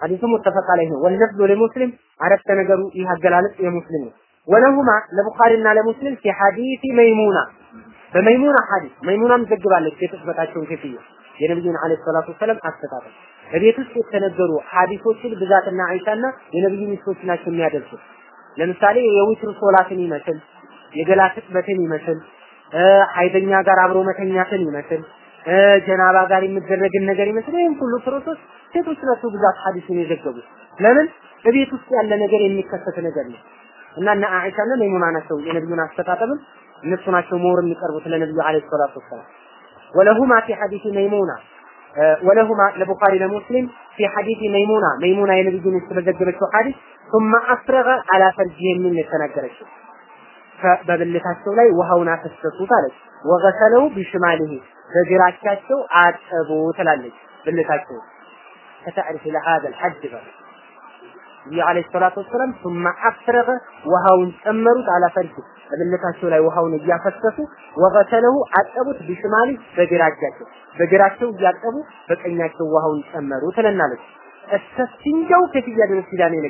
ሐዲሱ ሙተፈቅ ዐለይሂ ነው ወለፍዙ ለሙስሊም አረፍተ ነገሩ ይህ አገላለጽ የሙስሊም ነው ولهما ለቡኻሪና ለሙስሊም في حديث ميمونة በመይሙና ሐዲስ መይሙናም ዘግባለች የጥበታቸውን ከይፊያ የነብዩን عليه الصلاة والسلام አስተጣጠብ በቤት ውስጥ የተነገሩ ሐዲሶችን ብዛትና አይሻና የነብዩ ሚስቶች ናቸው የሚያደርሱት ለምሳሌ የዊትር ሶላትን ይመስል የገላ ትጥበትን ይመስል ሀይደኛ ጋር አብሮ መተኛትን ይመስል ጀናባ ጋር የሚደረግን ነገር ይመስል ይህን ሁሉ ፕሮሰስ ሴቶች ናቸው ብዛት ሐዲሱን የዘገቡት። ለምን በቤት ውስጥ ያለ ነገር የሚከሰት ነገር ነው እና እነ አኢሻና መይሙና ናቸው የነብዩን አስተጣጠብም እነሱ ናቸው ሞር የሚቀርቡት ለነብዩ አለይሂ ሰላቱ ወሰላም ወለሁማ ፊ ሐዲስ መይሙና ወለሁማ ለቡኻሪ ለሙስሊም ፊ ሐዲስ መይሙና መይሙና የነብዩን ስለዘገበችው ሐዲስ ثم أفرغ على فرجه የሚል የተናገረችው በብልታቸው ላይ ውሃውን አፈሰሱት አለች ወገሰለው ቢሽማሊሂ በግራቻቸው አጠቡ ትላለች ብልታቸው። ከተዕሪፍ ለሃذا الحد بقى ነብዩ ሰላቱ ወሰለም ثم አፍረገ ውሃውን ጨመሩት አላፈርድ እብልታቸው ላይ ውሃውን እያፈሰሱ ወገተለሁ አጠቡት ቢሽማሊ በግራጃቸው በግራቸው እያጠቡ በቀኛቸው ውሃውን ጨመሩ ትለናለች። እስከ ስንጃው ድረስ ሂዳ ነው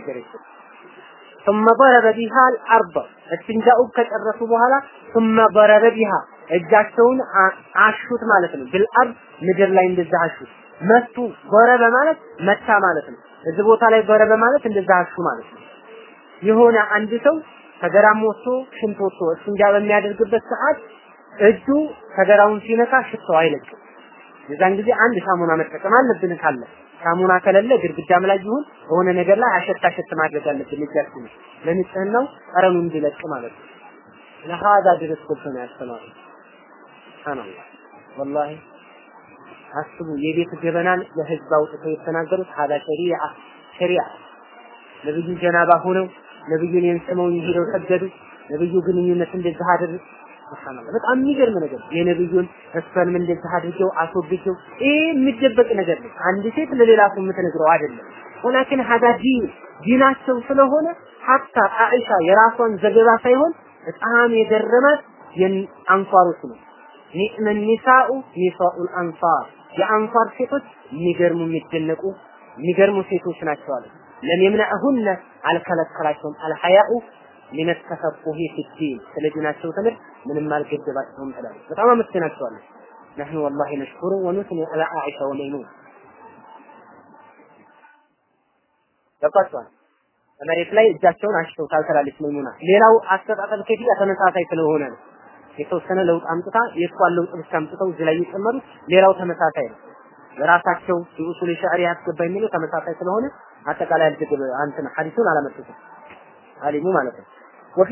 ثم ضرب بها الارض استنجاؤ ከጨረሱ በኋላ ثم ضرب بها እጃቸውን አሹት ማለት ነው። ቢልአርድ ምድር ላይ እንደዛ አሹት። መቱ ጎረበ ማለት መታ ማለት ነው። እዚህ ቦታ ላይ ጎረበ ማለት እንደዛ አሹ ማለት ነው። የሆነ አንድ ሰው ከገራም ወጥቶ ሽንት ወጥቶ እስንጃ በሚያደርግበት ሰዓት እጁ ከገራውን ሲነካ ሽታው አይለቅም። የዛን ጊዜ አንድ ሳሙና መጠቀም አለብን ካለ ሳሙና ከሌለ ግድግዳም ላይ ይሁን በሆነ ነገር ላይ አሸት አሸት ማድረግ አለብን እጃችን ለንጽህናው ጠረኑ እንዲለቅ ማለት ነው። ለሀዛ ድረስ ኮብተን ያስተማሩት ሱብሃንአላህ ወላሂ አስቡ የቤት ገበናን ለህዝብ አውጥተው የተናገሩት ሀዳ ሸሪዓ ሸሪዓ። ነብዩ ጀናባ ሆነው ነብዩን የንስመው ሄደው ሰገዱ ነብዩ ግንኙነት እንደዚህ አደረጉ። ሱብሃንአላህ በጣም የሚገርም ነገር የነብዩን እሷንም እንደዚህ አድርገው አስወግጀው ይሄ የሚደበቅ ነገር ነው። አንድ ሴት ለሌላ ሰው የምትነግረው አይደለም። ወላኪን ሀዳ ዲን ዲናቸው ስለሆነ ሀታ አኢሻ የራሷን ዘገባ ሳይሆን በጣም የገረማት የአንሷሮች ነው ኒዕመ ኒሳኡ ኒሳኡል አንሳር የአንሷር ሴቶች የሚገርሙ የሚደነቁ የሚገርሙ ሴቶች ናቸው አለ ለም የምነዕሁነ አልከለከላቸውም አልሐያኡ ሚነ ፊዲን ስለ ዲናቸው ትምህርት ምንም አልገደባቸውም ትላለች። በጣም አመስግናቸዋለሁ። ነህኑ ወላሂ ነሽኩሩ ወኑስኒ አላ አኢሻ ወመይሙን ገባችኋል? መሬት ላይ እጃቸውን አሽተውታል ትላለች መይሙና። ሌላው አስተጣጠብ ከፊያ ተመሳሳይ ስለሆነ ነው። የተወሰነ ለውጥ አምጥታ የእሷን ለውጥ ብቻ አምጥተው እዚህ ላይ የጨመሩት ሌላው ተመሳሳይ ነው። የራሳቸው የኡሱል ሸዕሪ ያስገባ የሚለው ተመሳሳይ ስለሆነ አጠቃላይ አልጀገበ አንተን ሐዲሱን አላመጡትም አሊሙ ማለት ነው። ወፊ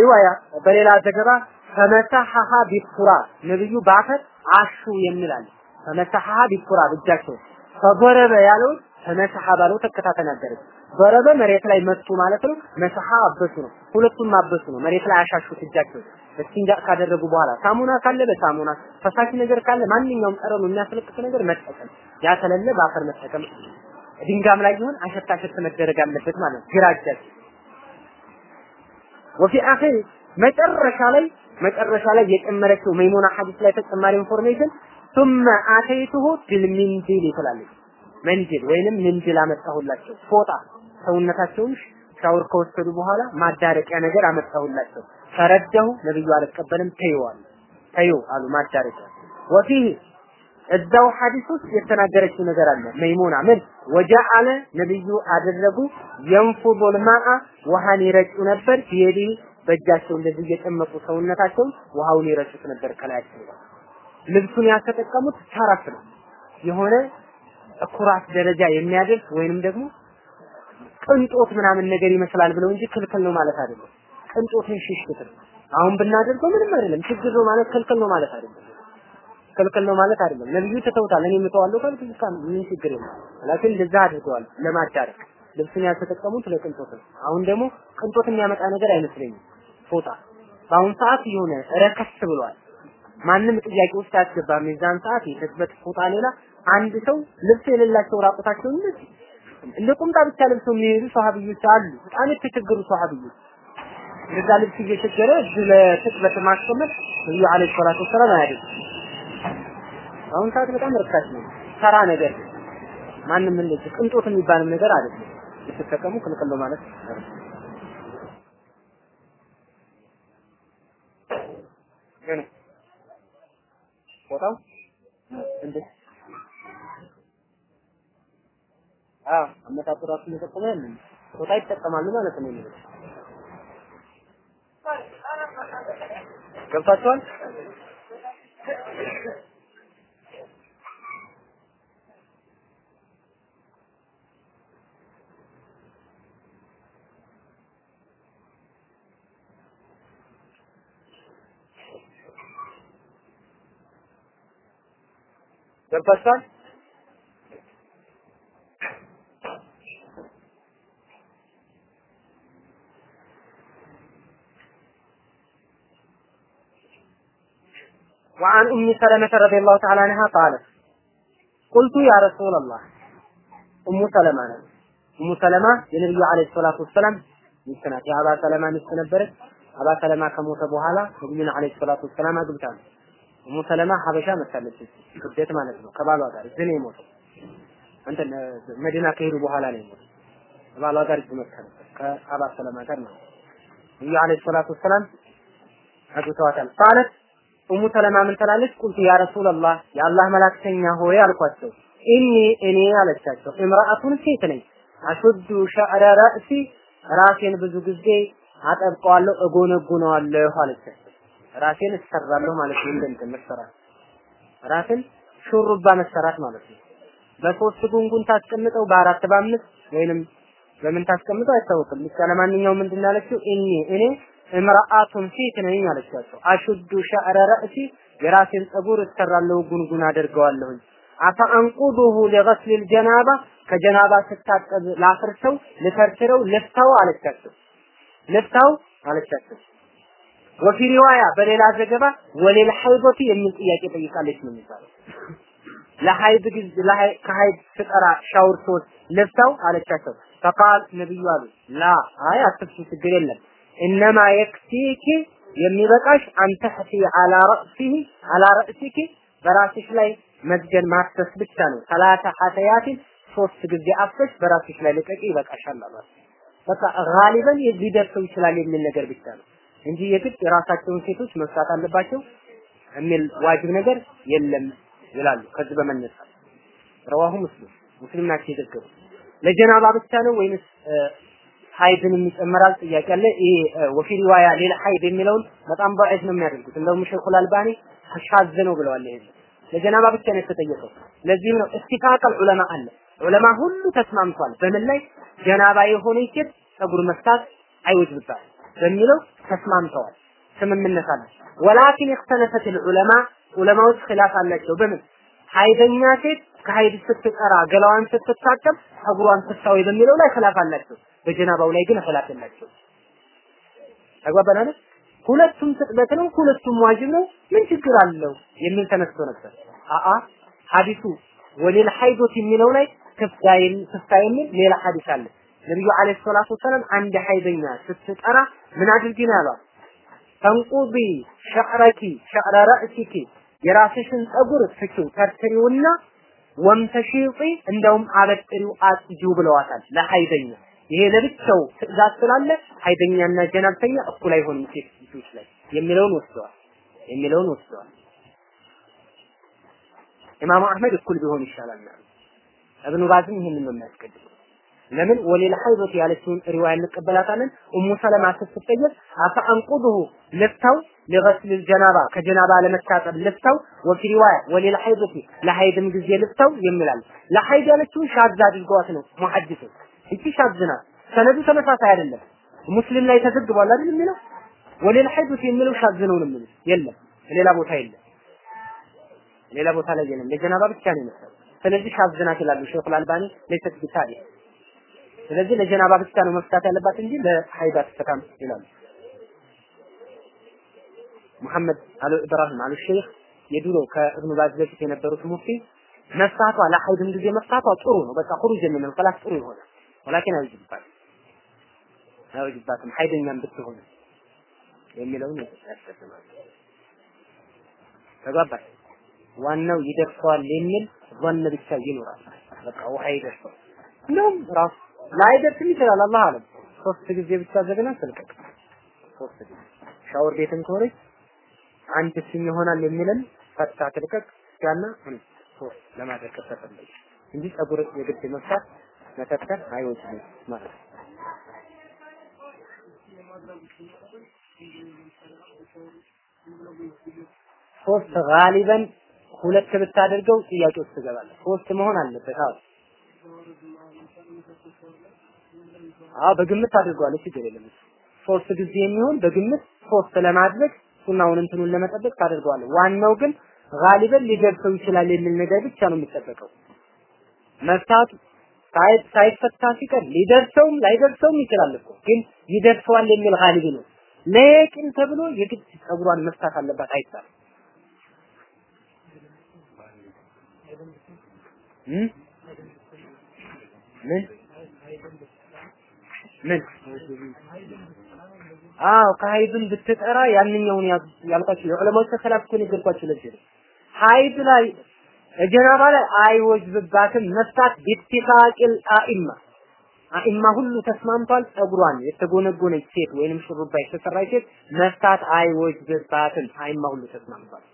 ሪዋያ በሌላ ዘገባ ፈመሰሐሃ ቢኩራ ነብዩ በአፈር አሹ የሚላል ፈመሰሐሃ ቢኩራ እጃቸው ፈበረበ ያለው ተመሰሐ ባለው ተከታ ተናገረ። በረበ መሬት ላይ መቱ ማለት ነው። መሰሐ አበሱ ነው። ሁለቱም አበሱ ነው። መሬት ላይ አሻሹት እጃቸው እስቲንጃ ካደረጉ በኋላ ሳሙና ካለ በሳሙና ፈሳሽ ነገር ካለ ማንኛውም ጠረኑ የሚያስለቅቅ ነገር መጠቀም፣ ከሌለ በአፈር መጠቀም። ድንጋም ላይ ይሁን አሸታ አሸት መደረግ አለበት ማለት ግራ እጃቸው ወፊ መጨረሻ ላይ መጨረሻ ላይ የጨመረችው መይሙና ሐዲስ ላይ ተጨማሪ information ثم أتيته بالمنديل ትላለች። መንጅል ወይንም ምንጅል አመጣሁላቸው ፎጣ ሰውነታቸውን ሻወር ከወሰዱ በኋላ ማዳረቂያ ነገር አመጣሁላቸው። فرده ነብዩ አልቀበልም። ተይዋል። ተይው አሉ ማዳረቂያ وفيه እዛው ሐዲስ ውስጥ የተናገረችው ነገር አለ። መይሙና ምን وجعل ነብዩ አደረጉ። ينفض الماء ውሃን ይረጩ ነበር። ቢየዲ በእጃቸው እንደዚህ እየጨመቁ ሰውነታቸውን ውሃውን ይረጩት ነበር ከላያቸው። ልብሱን ያልተጠቀሙት ተረፍ ነው። የሆነ ኩራት ደረጃ የሚያደርስ ወይንም ደግሞ ቅንጦት ምናምን ነገር ይመስላል ብለው እንጂ ክልክል ነው ማለት አይደለም። ቅንጦትን ሽሽት ነው። አሁን ብናደርገው ምንም አይደለም። ችግር ነው ማለት ክልክል ነው ማለት አይደለም። ክልክል ነው ማለት አይደለም። ነብዩ ትተውታል። እኔ የምተዋለሁ ካልክ ምን ችግር የለም። ላኪን እንደዛ አድርገዋል ለማዳረቅ ልብስን ያልተጠቀሙት ለቅንጦት ነው። አሁን ደግሞ ቅንጦት የሚያመጣ ነገር አይመስለኝም። ፎጣ በአሁን ሰዓት የሆነ ረከስ ብሏል። ማንም ጥያቄ ውስጥ አያስገባም። የዛን ሰዓት የተበት ፎጣ ሌላ አንድ ሰው ልብስ የሌላቸው ራቁታቸውን እንደ ቁምጣ ብቻ ለብሰው የሚሄዱ ሰሃቢዎች አሉ። በጣም የተቸገሩ ሰሃቢዎች እንደዛ ልብስ እየቸገረ እዚህ ለትጥበት ማስቀመጥ ነብዩ አለይሂ ሰላቱ ወሰላም አያደርጉም። አሁን ሰዓት በጣም ርካሽ ነው፣ ተራ ነገር ማንም እንደዚህ ቅንጦት የሚባልም ነገር አይደለም። የተጠቀሙ ክልክል ነው ማለት ግን ቦታው እንዴ አዎ አመጣጡ ራሱ እየጠቀመ ያለ ቦታ ይጠቀማሉ ማለት ነው። የሚለው ገብታችኋል? ገብታችኋል? وعن أم سلمة رضي الله تعالى عنها قالت قلت يا رسول الله أم سلمة أم سلمة የነብዩ አለይሂ ሰላቱ ወሰላም ሚስት ናት። የአባ ሰለማ ሚስት ነበረች። አባ ሰለማ ከሞተ በኋላ ነብዩን አለይሂ ሰላቱ ወሰላም አግብታ ነው። እሙ ሰለማ ሀበሻ መታለች። ስደት ማለት ነው። ከባሏ ጋር እዚህ ነው የሞተው። እንትን መዲና ከሄዱ በኋላ ነው የሞተው። ከባሏ ጋር እዚህ መታ ነበር። ከአባ ሰለማ ጋር ነው። ነብዩ አለይሂ ሰላቱ ወሰላም አግብተዋታል። ቃለት ኡሙ ሰለማ ምን ትላለች? ቁልቱ ያ ረሱላህ የአላህ መላክተኛ ሆይ አልኳቸው። ኢኒ እኔ አለቻቸው እምራአቱን ሴት ነኝ አሹዱ ሸዕረ ረእሲ ራሴን ብዙ ጊዜ አጠብቀዋለሁ እጎነጉነዋለሁ አለቻቸው። ራሴን እሰራለሁ ማለት ነው። እንደ መሰራት ራስን ሹሩባ መሰራት ማለት ነው። በሶስት ጉንጉን ታስቀምጠው በአራት በአምስት ወይንም በምን ታስቀምጠው አይታወቅም። ብቻ ለማንኛውም ምንድን ያለችው እኔ እኔ እምራአቱን ሴት ነኝ አለቻቸው። አሹዱ ሸዕረ ረእሲ የራሴን ጸጉር እሰራለሁ ጉንጉን አደርገዋለሁኝ። አፈአንቁዱሁ ሊገስሊል ጀናባ ከጀናባ ስታጠብ ላፍርሰው ልተርትረው ልፍታው አለቻቸው። ልፍታው አለቻቸው። ወፊ ሪዋያ በሌላ ዘገባ ወሌል ሐይዶቲ የሚል ጥያቄ ጠይቃለች ነው የሚባለው። ለሐይድ ጊዜ ከሐይድ ስጠራ ሻውር ሶስት ልፍታው አለቻቸው። ፈቃል ነብዩ አሉ ላ አይ አትፍሱ ችግር የለም እነማ የክፊኪ የሚበቃሽ አንተ ሐፊ አላ ረእሲሂ አላ ረእሲኪ በራስሽ ላይ መዝገን ማፍሰስ ብቻ ነው። ሰላሳ ሐተያትን ሶስት ጊዜ አፍሰሽ በራስሽ ላይ ልቀቂ ይበቃሻል አሏት። በቃ ጋሊበን ሊደርሰው ይችላል የሚል ነገር ብቻ ነው እንጂ የግድ የራሳቸውን ሴቶች መፍታት አለባቸው የሚል ዋጅብ ነገር የለም ይላሉ። ከዚህ በመነሳት رواه مسلم ሙስሊም ናቸው የዘገቡት። ለጀናባ ብቻ ነው ወይንስ ሀይድን ይጨመራል? ጥያቄ አለ። ይሄ وفي رواية ሌላ ሀይድ የሚለውን በጣም ደዒፍ ነው የሚያደርጉት። እንደውም ሸይኹል አልባኒ شاذ ነው ብለዋል። ይሄ ለጀናባ ብቻ ነው የተጠየቀው። ለዚህም ነው باتفاق العلماء አለ ዑለማ ሁሉ ተስማምቷል። በምን ላይ ጀናባ የሆነ ሴት ጸጉር መፍታት አይወጅብባት በሚለው ተስማምተዋል። ስምምነት አለ። ወላኪን እክተለፈት ዑለማ ዑለማዎች ኺላፍ አላቸው። በምን ሀይደኛ ሴት ከሀይድ ስትጠራ ገላዋን ስትታጠብ ጸጉሯን ትፍታው በሚለው ላይ ኺላፍ አላቸው። በጀናባው ላይ ግን ኺላፍ የላቸው። ተግባባን? ሁለቱም ስጥበት ነው፣ ሁለቱም ዋጅብ ነው። ምን ችግር አለው የሚል ተነስቶ ነበር። አአ ሐዲሱ ወሊል ሐይዶት የሚለው ላይ ክፍታይን ክፍታ የሚል ሌላ ሐዲስ አለ። ነብዩ አለይሂ ሰላቱ ወሰለም አንድ ሐይደኛ ስትጠራ ምን አድርጊ ነው ያሏት? ተንቁቢ ሸዕረኪ ሸዕረ ረእሲኪ የራስሽን ጸጉር ፍቺው ተርትሪውና ወምተሺጢ እንደውም አበጥሪው አጽጂው ብለዋታል ለሐይደኛ። ይሄ ለብቻው ትእዛዝ ስላለ ሐይደኛና ጀናብተኛ እኩል አይሆንም ሴት ልጆች ላይ የሚለውን ወስደዋል የሚለውን ወስደዋል። ኢማሙ አህመድ እኩል ቢሆን ይሻላል እብኑ ባዝም ይህንን ነው የሚያስቀድመው። ለምን ወሌል ሐይዶት ያለችውን ሪዋያ እንቀበላታለን። ኡሙ ሰለማ ስትጠየቅ አፈ አንቁዱሁ ልፍታው ለገስል ጀናባ ከጀናባ ለመታጠብ ልፍታው ወፊ ሪዋያ ወሌል ሐይዶት ለሐይድም ጊዜ ልፍታው የሚላል። ለሐይድ ያለችውን ሻዝ አድርገዋት ነው ሙሐዲሱ። እቺ ሻዝ ናት። ሰነዱ ተመሳሳይ አይደለም። ሙስሊም ላይ ተዘግቧል አይደል የሚለው ወሌል ሐይዶት የሚለው ሻዝ ነው የሚለው የለም ሌላ ቦታ የለም። ሌላ ቦታ ላይ የለም። ለጀናባ ብቻ ነው የመሰለው። ስለዚህ ሻዝ ናት ይላሉ ሼኹል አልባኒ ለይሰት ቢታዲ ስለዚህ ለጀናባ ብቻ ነው መፍታት ያለባት እንጂ ለሀይድ አትፈታም ይላሉ። መሐመድ አሉ ኢብራሂም አሉ ሼክ የድሮ ከእብኑ ባዝ በፊት የነበሩት ሙፍቲ መፍታቷ ለሀይድም ጊዜ መፍታቷ ጥሩ ነው። በቃ ሁሩጅ ፈላስ ጥሩ ይሆናል። ወላኪን አይወጅባትም አይወጅባትም ሀይደኛም ብትሆን የሚለውን ያስቀድማል። ተግባባል። ዋናው ይደርሰዋል የሚል ዞን ብቻ ይኖራል። በቃ ውሃ ይደርሰዋል። እንደውም ራሱ ላይደርስም ይችላል። አላህ አለም ሶስት ጊዜ ብቻ ዘግና ስልቀቅ ሶስት ጊዜ ሻወር ቤትም ከሆነች አንድ ስም ይሆናል የሚለን ፈታ ትልቀቅ ያና ሶስት ለማድረግ ከተፈለገ እንጂ ጸጉር የግድ መፍታት መተከል አይወጅም ማለት ነው። ሶስት ጋሊበን ሁለት ብታደርገው ጥያቄ ውስጥ ትገባለህ። ሶስት መሆን አለበት። አዎ አዎ በግምት አድርገዋል። ችግር የለም። ሶስት ጊዜ የሚሆን በግምት ሶስት ለማድረግ ሱናውን እንትኑን ለመጠበቅ ታደርገዋለህ። ዋናው ግን ጋሊበን ሊደርሰው ይችላል የሚል ነገር ብቻ ነው የሚጠበቀው። መፍታቱ ሳይፈታ ሲቀር ሊደርሰውም ላይደርሰውም ይችላል እኮ። ግን ይደርሰዋል የሚል ጋሊብ ነው። ለየቂን ተብሎ የግድ ጸጉሯን መፍታት አለባት አይባልም። ምን? ምን? አዎ ከሀይድን ብትጠራ ያንኛውን ያልኳችሁ የዑለማዎች ተከላፍ እኮ ለዚህ ነው። ሀይድ ላይ ጀናባ ላይ አይወጅብባትም መፍታት باتفاق الأئمة አኢማ ሁሉ ተስማምቷል። ጸጉሯን የተጎነጎነች ሴት ወይንም ሹሩባ የተሰራች ሴት መፍታት አይወጅብባትም። አኢማ ሁሉ ተስማምቷል።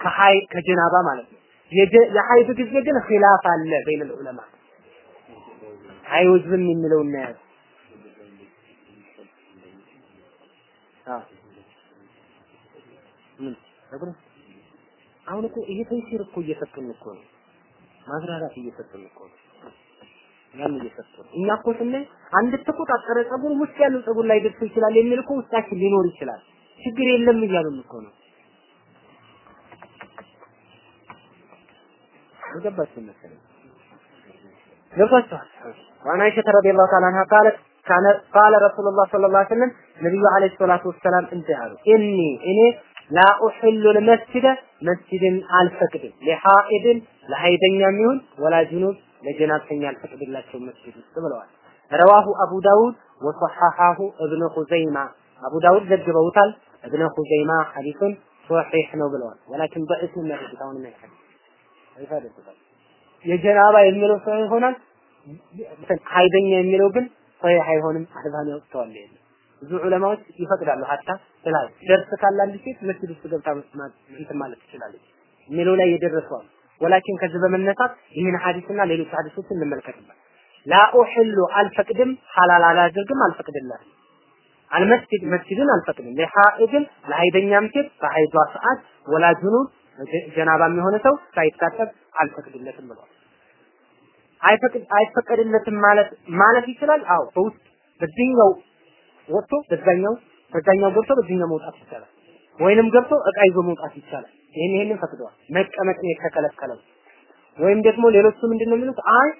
ከሀይ ከጀናባ ማለት ነው። የሀይድ ጊዜ ግን ኺላፍ አለ بين العلماء አይወጅብም የሚለው እናያዝ ምን አሁን እኮ ይሄ ተይሲር እኮ እየሰጡን እኮ ነው። ማብራራት እየሰጡን እኮ ነው። ያን እየሰጡን እኛ እኮ ስናይ አንድ ተቆጣጠረ ጸጉር ውስጥ ያለው ጸጉር ላይ ደርሶ ይችላል የሚል እኮ ውስጣችን ሊኖር ይችላል። ችግር የለም እያሉን እኮ ነው። ገባችሁ መሰለኝ ገብቷችኋል። ዋና አይሸተ ረዲየላሁ ተዓላ አንሃ ቃለት ካለ ረሱሉላህ ሰለላሁ ዐለይሂ ወሰለም ነቢዩ ዐለይሂ ሰላቱ ወሰላም እንዲህ አሉ እኒ እኔ ላ ኡሕሉ ልመስጅደ መስጅድን አልፈቅድም ለሐኢድን ለሀይደኛ የሚሆን ወላ ጅኑብ ለጀናብተኛ አልፈቅድላቸው መስጅድ ውስጥ ብለዋል። ረዋሁ አቡ ዳውድ ወሰሐሐሁ እብነ ኹዘይማ አቡ ዳውድ ዘግበውታል። እብነ ኹዘይማ ሐዲሱን ሶሒሕ ነው ብለዋል። ወላኪን በእስ ነው የሚያደርጉት። የጀናባ የሚለው ሰው ይሆናል። ሐይደኛ የሚለው ግን ሰሒሕ አይሆንም። አልባኒ ወጥተዋል ይሄን ብዙ ዑለማዎች ይፈቅዳሉ ሀታ ላይ ደርስ ካለ ሴት መስጊድ ውስጥ ገብታ እንትን ማለት ትችላለች። የሚለው ላይ የደረሱ አሉ። ወላኪን ከዚህ በመነሳት ይህን ሐዲስና ሌሎች ሐዲሶችን እንመልከትበት። ላ ኡሕሉ አልፈቅድም ሐላል አላደርግም አልፈቅድላትም። አልመስጊድ መስጊድን አልፈቅድም። ለሐኢድን ለሀይደኛም ሴት በሀይዷ ሰዓት ወላ ጁኑብ ጀናባም የሆነ ሰው ሳይታጠብ አልፈቅድለትም ብሏል። አይፈቅድ አይፈቀድለትም ማለት ማለት ይችላል። አዎ በውስጥ በዚህኛው ወጥቶ በዛኛው በዛኛው ገብቶ በዚህኛው መውጣት ይቻላል። ወይንም ገብቶ እቃ ይዞ መውጣት ይቻላል። ይሄን ይሄንን ፈቅደዋል። መቀመጥ ነው የተከለከለው። ወይም ደግሞ ሌሎቹ ምንድነው የሚሉት አይ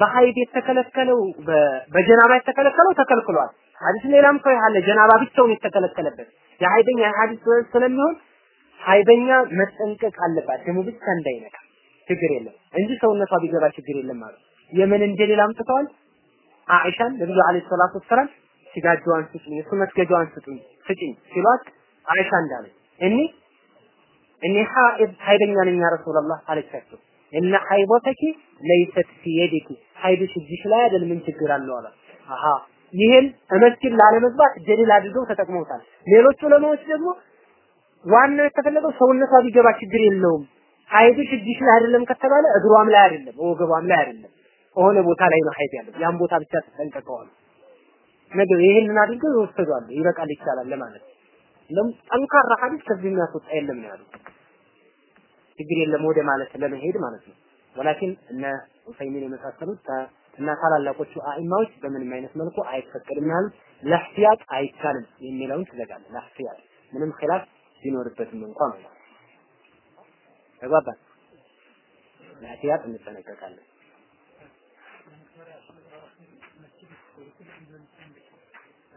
በሀይድ የተከለከለው በጀናባ የተከለከለው ተከልክሏል። ሐዲስ ሌላም ሰው ያለ ጀናባ ብቻውን የተከለከለበት የሀይደኛ ሐዲስ ስለሚሆን ሀይደኛ መጠንቀቅ አለባት ደግሞ ብቻ እንዳይነካ ችግር የለም እንጂ ሰውነቷ ቢገባ ችግር የለም ማለት የምን እንደሌላ አምጥተዋል አኢሻን ነብዩ አለይሂ ሰላቱ ወሰላም ሲጋጃዋን ስጭኝ እሱ መስገጃዋን ስጡኝ ስጭኝ ሲሏት አይሻ እንዳለች እኔ እኔ ሐኢድ ሀይደኛ ነኝ ያ ረሱላህ አለቻቸው። እነ ሐይቦተኪ ለይሰት ፊ የዲኪ ሀይድሽ እጅሽ ላይ አይደል ምን ችግር አለው አላት። አሃ ይህን መስጊድ ላለመግባት ደሊል አድርገው ተጠቅመውታል። ሌሎቹ ዑለማዎች ደግሞ ዋናው የተፈለገው ሰውነቷ ቢገባ ችግር የለውም ሀይድሽ እጅሽ ላይ አይደለም ከተባለ እግሯም ላይ አይደለም ወገቧም ላይ አይደለም። ከሆነ ቦታ ላይ ነው ሀይድ ያለው ያን ቦታ ብቻ ተጠንቀቀዋል ነገር ይሄንን አድርገው ይወሰዷል ይበቃል ይቻላል ለማለት። እንደውም ጠንካራ ሐዲስ ከዚህ የሚያስወጣ የለም ነው ያሉት። ችግር የለም ወደ ማለት ለመሄድ ማለት ነው። ወላኪን እነ ኡሰይሚን የመሳሰሉት እና ታላላቆቹ አኢማዎች በምንም አይነት መልኩ አይፈቀድም ያሉት። ለህቲያጥ አይቻልም የሚለውን ትዘጋለህ። ለህቲያጥ ምንም ኺላፍ ቢኖርበትም እንኳን ማለት ተግባባን? ለህቲያጥ እንጠነቀቃለን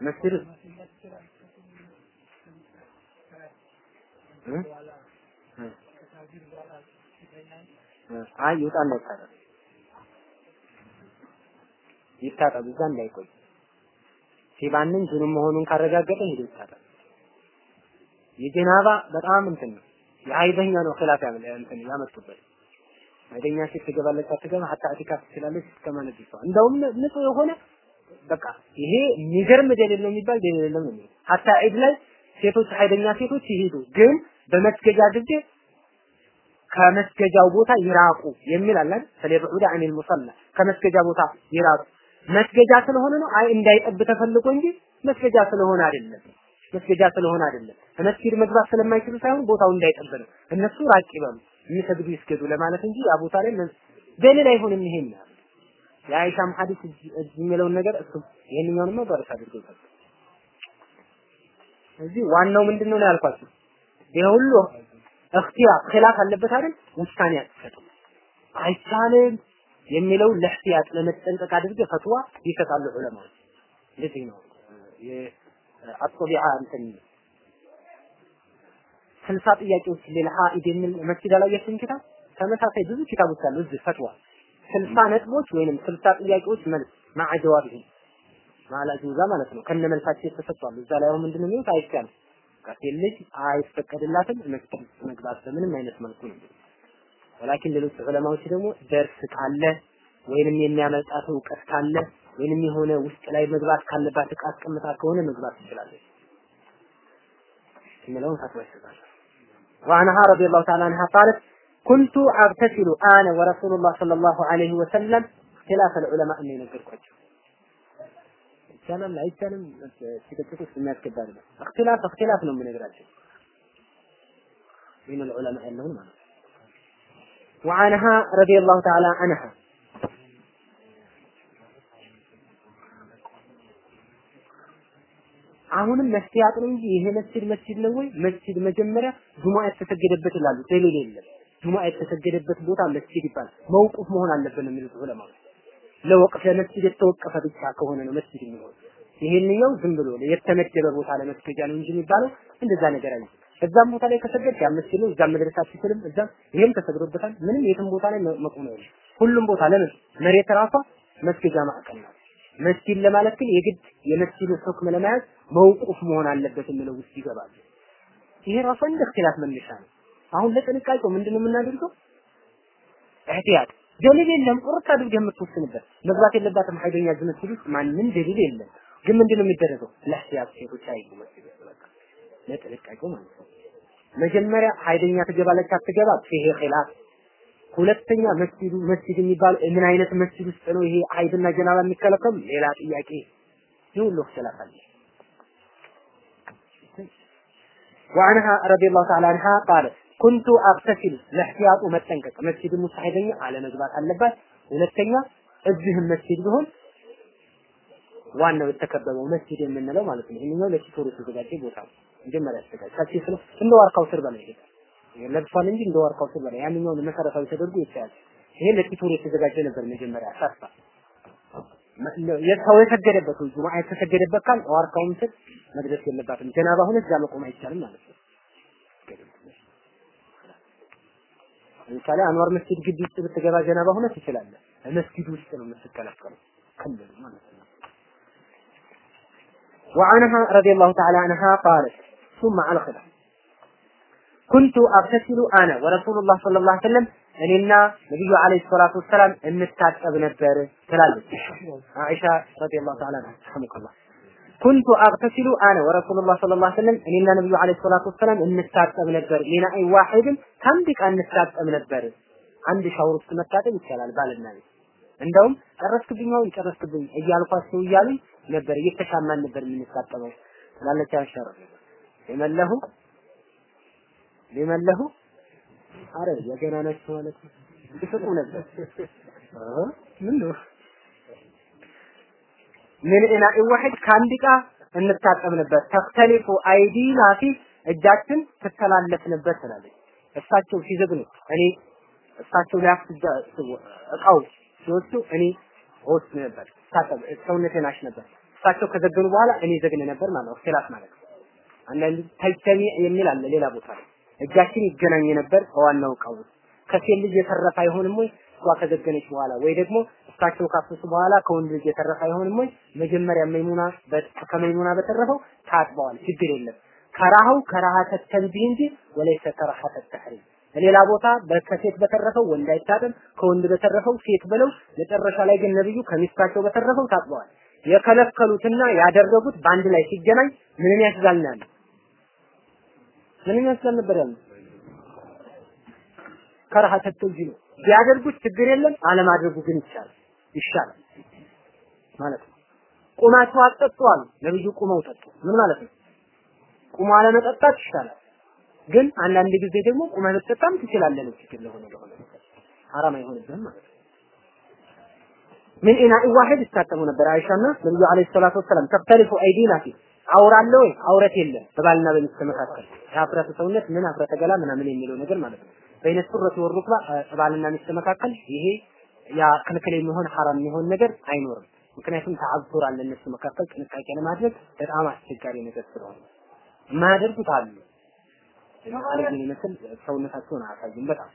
መስጊድ አይ ይውጣ እንዳይታጠብ ይታጠብ እዛ እንዳይቆይ። ሲባንን ጁኑብ መሆኑን ካረጋገጠ ሄዶ ይታጠብ የጀናባ በጣም እንትን ነው። የሀይደኛ ነው ኺላፍ ያመለ እንትን ያመጡበት። ሀይደኛ ሴት ትገባለች አትገባ ሀታ አቲካፍ ትችላለች እስከ ማለት እንደውም ንጹህ የሆነ በቃ ይሄ የሚገርም ደሊል ነው የሚባል የለም ነው ሀታ ዒድ ላይ ሴቶች ሀይደኛ ሴቶች ይሄዱ ግን በመስገጃ ጊዜ ከመስገጃው ቦታ ይራቁ የሚል አለ ፈለብዑድ አኒል ሙሰላ ከመስገጃ ቦታ ይራቁ። መስገጃ ስለሆነ ነው አይ እንዳይጠብ ተፈልጎ እንጂ መስገጃ ስለሆነ አይደለም መስገጃ ስለሆነ አይደለም። መስጊድ መግባት ስለማይችሉ ሳይሆን ቦታው እንዳይጠብ ነው። እነሱ ራቅ ይበሉ የሚሰግዱ ይስገዱ ለማለት እንጂ ያ ቦታ ላይ ደሊል አይሆንም ይሄን የአይሻም ሐዲስ እዚህ የሚለውን ነገር እሱ ይሄንኛውንም መባረስ አድርገውታል እዚህ ዋናው ምንድነው ነው ያልኳችሁ? ይሄ ሁሉ እክቲያር ኺላፍ አለበት አይደል? ውሳኔ አትሰጡ አይቻልም የሚለው ለህቲያጥ ለመጠንቀቅ አድርገህ ፈትዋ ይሰጣሉ ዑለማዎች። እንደዚህ ነው የአጥቢዓ እንትን ስልሳ ጥያቄዎች ለልሐኢድ የሚል መስጊድ ላይ የስም ኪታብ ተመሳሳይ ብዙ ኪታቦች አሉ እዚህ ፈትዋ ስልሳ ነጥቦች ወይንም ስልሳ ጥያቄዎች መልስ ማዓ ጀዋብህ ማላጁዛ ማለት ነው ከነ መልሳቸው የተሰጥቷል እዛ ላይ አሁን ምንድነው የሚሉት አይቻልም ከሴት ልጅ አይፈቀድላትም መስጊድ መግባት በምንም አይነት መልኩ ነው ወላኪን ሌሎች ዑለማዎች ደግሞ ደርስ ካለ ወይንም የሚያመጣት እውቀት ካለ ወይንም የሆነ ውስጥ ላይ መግባት ካለባት እቃ አስቀምጣ ከሆነ መግባት ትችላለች የሚለውን ፈትዋ ይሰጣል وعنها رضي الله تعالى عنها قالت ኩንቱ አብተሲሉ አነ ወረሱሉላህ ሰለላሁ ዐለይሂ ወሰለም እክትላፍ ልዑለማ ነው የነገርኳቸው። ይቻላል አይቻልም ጭቅጭቅ ውስጥ የሚያስገባ ነው። እክትላፍ እክትላፍ ነው የምነግራቸው ምን ልዑለማ ያለውን ማለት ነው። ወአንሃ ረዲየላሁ ተዓላ አንሃ አሁንም መስቲያጥ ነው እንጂ ይሄ መስጂድ መስጂድ ነው ወይ? መስጂድ መጀመሪያ ጁሙዓ የተሰገደበት ይላሉ። ደሊል የለም። ጁማ የተሰገደበት ቦታ መስጂድ ይባላል። መውቁፍ መሆን አለብን የሚሉት ዑለማዎች ለወቅፍ ለመስጂድ የተወቀፈ ብቻ ከሆነ ነው መስጂድ የሚሆነው። ይሄንኛው ዝም ብሎ የተመደበ ቦታ ለመስገጃ ነው እንጂ የሚባለው እንደዛ ነገር አይደለም። እዛም ቦታ ላይ ከሰገድ ያ መስጂድ ነው፣ እዛም መድረስ አትችልም። እዛም ይሄም ተሰግዶበታል። ምንም የትም ቦታ ላይ መቆም ነው። ሁሉም ቦታ ለምን መሬት ራሷ መስገጃ ማዕከል ናት። መስጂድ ለማለት ግን የግድ የመስጂዱ ሁክም ለመያዝ መውቁፍ መሆን አለበት የሚለው ውስጥ ይገባል። ይሄ ራሱ እንደ እክትላፍ መነሻ ነው። አሁን ለጥንቃቄው ምንድነው የምናደርገው? እህቲያት ደሊል የለም። ቁርጥ አድርገህ የምትወስንበት መግባት የለባትም ሀይደኛ ዝምትል ውስጥ ማንም ደሊል የለም። ግን ምንድነው የሚደረገው? ለህያብ ሴቶች አይጉ መስጊድ ውስጥ በቃ ለጥንቃቄው ማለት ነው። መጀመሪያ ሀይደኛ ትገባለች አትገባ ይሄ ኺላፍ ሁለተኛ መስጊዱ መስጊድ የሚባል ምን አይነት መስጊድ ውስጥ ነው ይሄ ሀይድና ጀናባ የሚከለከሉ? ሌላ ጥያቄ። ይህ ሁሉ እክትላፍ አለ። وعنها رضي الله تعالى عنها قالت ኩንቱ አብተሲል ለእህትያጡ መጠንቀቅ መስጊድ ውስጥ አለመግባት አለባት። ሁለተኛ እዚህም መስጊድ ቢሆን ዋናው የተከበበው መስጊድ የምንለው ማለት ነው። ይሄኛው ለሲቶሩ የተዘጋጀ ቦታ ነው። መጀመሪያ ተዘጋጀ ሰፊ ስለ እንደ ዋርካው ስር በላይ ይሄዳል ለብሷል እንጂ እንደ ዋርካው ስር በላይ ያንኛውን መሰረታዊ ተደርጎ ይታያል። ይሄ ለሲቶሩ የተዘጋጀ ነበር። መጀመሪያ ሰፋ የሰው የሰገደበት ጁማ የተሰገደበት ካል ዋርካውን ስር መድረስ የለባትም። ጀናባ ሁለት እዛ መቆም አይቻልም ማለት ነው። ለምሳሌ አንዋር መስጊድ ግቢ ውስጥ ብትገባ ጀናባ ሆነ ትችላለህ። መስጊድ ውስጥ ነው የምትከለከለው ክልል ማለት ነው። وعنها رضي الله تعالى عنها قالت ثم على الخلاف كنت أغتسل أنا ورسول الله صلى الله عليه وسلم እኔና ነብዩ አለይሂ ሰላቱ ወሰላም እንታጠብ ነበር ትላለች አይሻ ረዲየላሁ ተዓላ ዐንሃ ረሂመሁላህ ኩንቱ አግተሲሉ አነ ወረሱሉላህ ሰለላሁ ዐለይሂ ወሰለም እኔና ነብዩ አለይሂ ሰላቱ ወሰላም እንታጠብ ነበር። ሚናኢ ዋሂድን ከአንድ ዕቃ እንታጠብ ነበር። አንድ ሻወር ውስጥ መታጠብ ይቻላል ባልና ቤት እንደውም ጨረስክብኝ አሁን ጨረስክብኝ እያልኳቸው እያሉኝ ነበር እየተሻማን ነበር የምንታጠበው ትላለች አይሻ ሊመለሁ ሊመለሁ። አረ የገና ነች ማለት ይስቁ ነበር። ምን ነው ምን ኢና ዋሂድ ከአንድ ዕቃ እንታጠብ ነበር። ተክተሊፉ አይዲና ፊ እጃችን ትተላለፍ ነበር ትላለች። እሳቸው ሲዘግኑ እኔ እሳቸው ሊያፍስ እቃው ሲወስዱ እኔ ወስድ ነበር። ሰውነቴን አሽ ነበር። እሳቸው ከዘገኑ በኋላ እኔ ዘግን ነበር ማለት ነው። ኺላፍ ማለት አንዳንድ ተይተሚ የሚል አለ ሌላ ቦታ ላይ። እጃችን ይገናኝ ነበር ከዋናው እቃው ከሴት ልጅ የተረፈ አይሆንም ወይ እሷ ከዘገነች በኋላ ወይ ደግሞ እሳቸው ካፈሱ በኋላ ከወንድ ልጅ የተረፈ አይሆንም ወይ? መጀመሪያ መይሙና ከመይሙና በተረፈው ታጥበዋል። ችግር የለም። ከራኸው ከራሃተ ተንቢህ እንጂ ወለይሰ ከራሃተ ተሕሪም በሌላ ቦታ ከሴት በተረፈው ወንድ አይታጠብ ከወንድ በተረፈው ሴት ብለው መጨረሻ ላይ ግን ነብዩ ከሚስታቸው በተረፈው ታጥበዋል። የከለከሉትና ያደረጉት በአንድ ላይ ሲገናኝ ምንን ያስዛልናል ምንም ያስላል ነበር ያለው። ከራሃተ ተንጂል ቢያደርጉት ችግር የለም፣ አለማድረጉ ግን ይቻላል ይሻላል ማለት ነው። ቁማችሁ አጠጡ አሉ ነብዩ። ቁመው ጠጡ ምን ማለት ነው? ቁሞ አለመጠጣት ይሻላል። ግን አንዳንድ ጊዜ ደግሞ ቁመህ ብትጠጣም ትችላለህ። ነው ችግር ለሆነ ለሆነ ሐራም አይሆንብህም ማለት ነው። ምን ኢናኢ ዋሂድ ይታጠቡ ነበር አይሻና ነብዩ አለይሂ ሰላቱ ወሰላም። ተፍተልፉ አይዲና ፊ ወይ አውረት የለም በባልና በሚስት መካከል የአፍረተ ሰውነት ምን አፍረተ ገላ ምናምን የሚለው ነገር ማለት ነው። በይነ ሱረቱ ወሩክባ ባልና ሚስት መካከል ይሄ ያ ክልክል የሚሆን ሐራም የሚሆን ነገር አይኖርም። ምክንያቱም ተዓዙር አለ እነሱ መካከል ጥንቃቄ ለማድረግ በጣም አስቸጋሪ ነገር ስለሆነ የማያደርጉት አሉ። አረብን ይመስል ሰውነታቸውን አያሳዩም። በጣም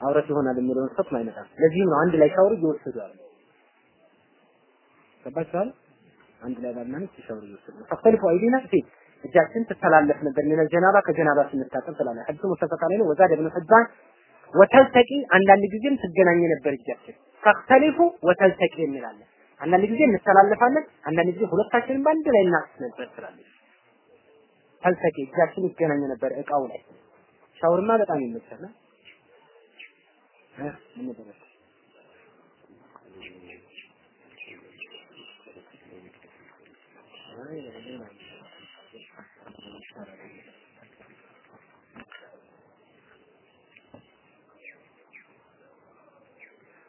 አውረት ይሆናል የሚለውን ፈትም አይመጣም። ለዚህም ነው አንድ ላይ ሻወር እየወሰዱ ያሉ ገባችኋል? አንድ ላይ ባልና ሚስት ሻወር እየወሰዱ ነው። ተክተልፉ አይዲና ሴት እጃችን ትተላለፍ ነበር። ሚነል ጀናባ ከጀናባ ስንታጠብ ስላለ ሐዲሱ ሙተፈቅ አለይሂ ወዛደ ኢብኑ ሒባን ወተልተቂ አንዳንድ ጊዜም ትገናኝ ነበር እጃችን። ተክተሊፉ ወተልተቂ የሚላለን አንዳንድ ጊዜ እንተላለፋለን አንዳንድ ጊዜ ሁለታችንም በአንድ ላይ እናስ ነበር ስላለች ተልተቂ እጃችን ይገናኝ ነበር እቃው ላይ። ሻውርማ በጣም ይመቻል እ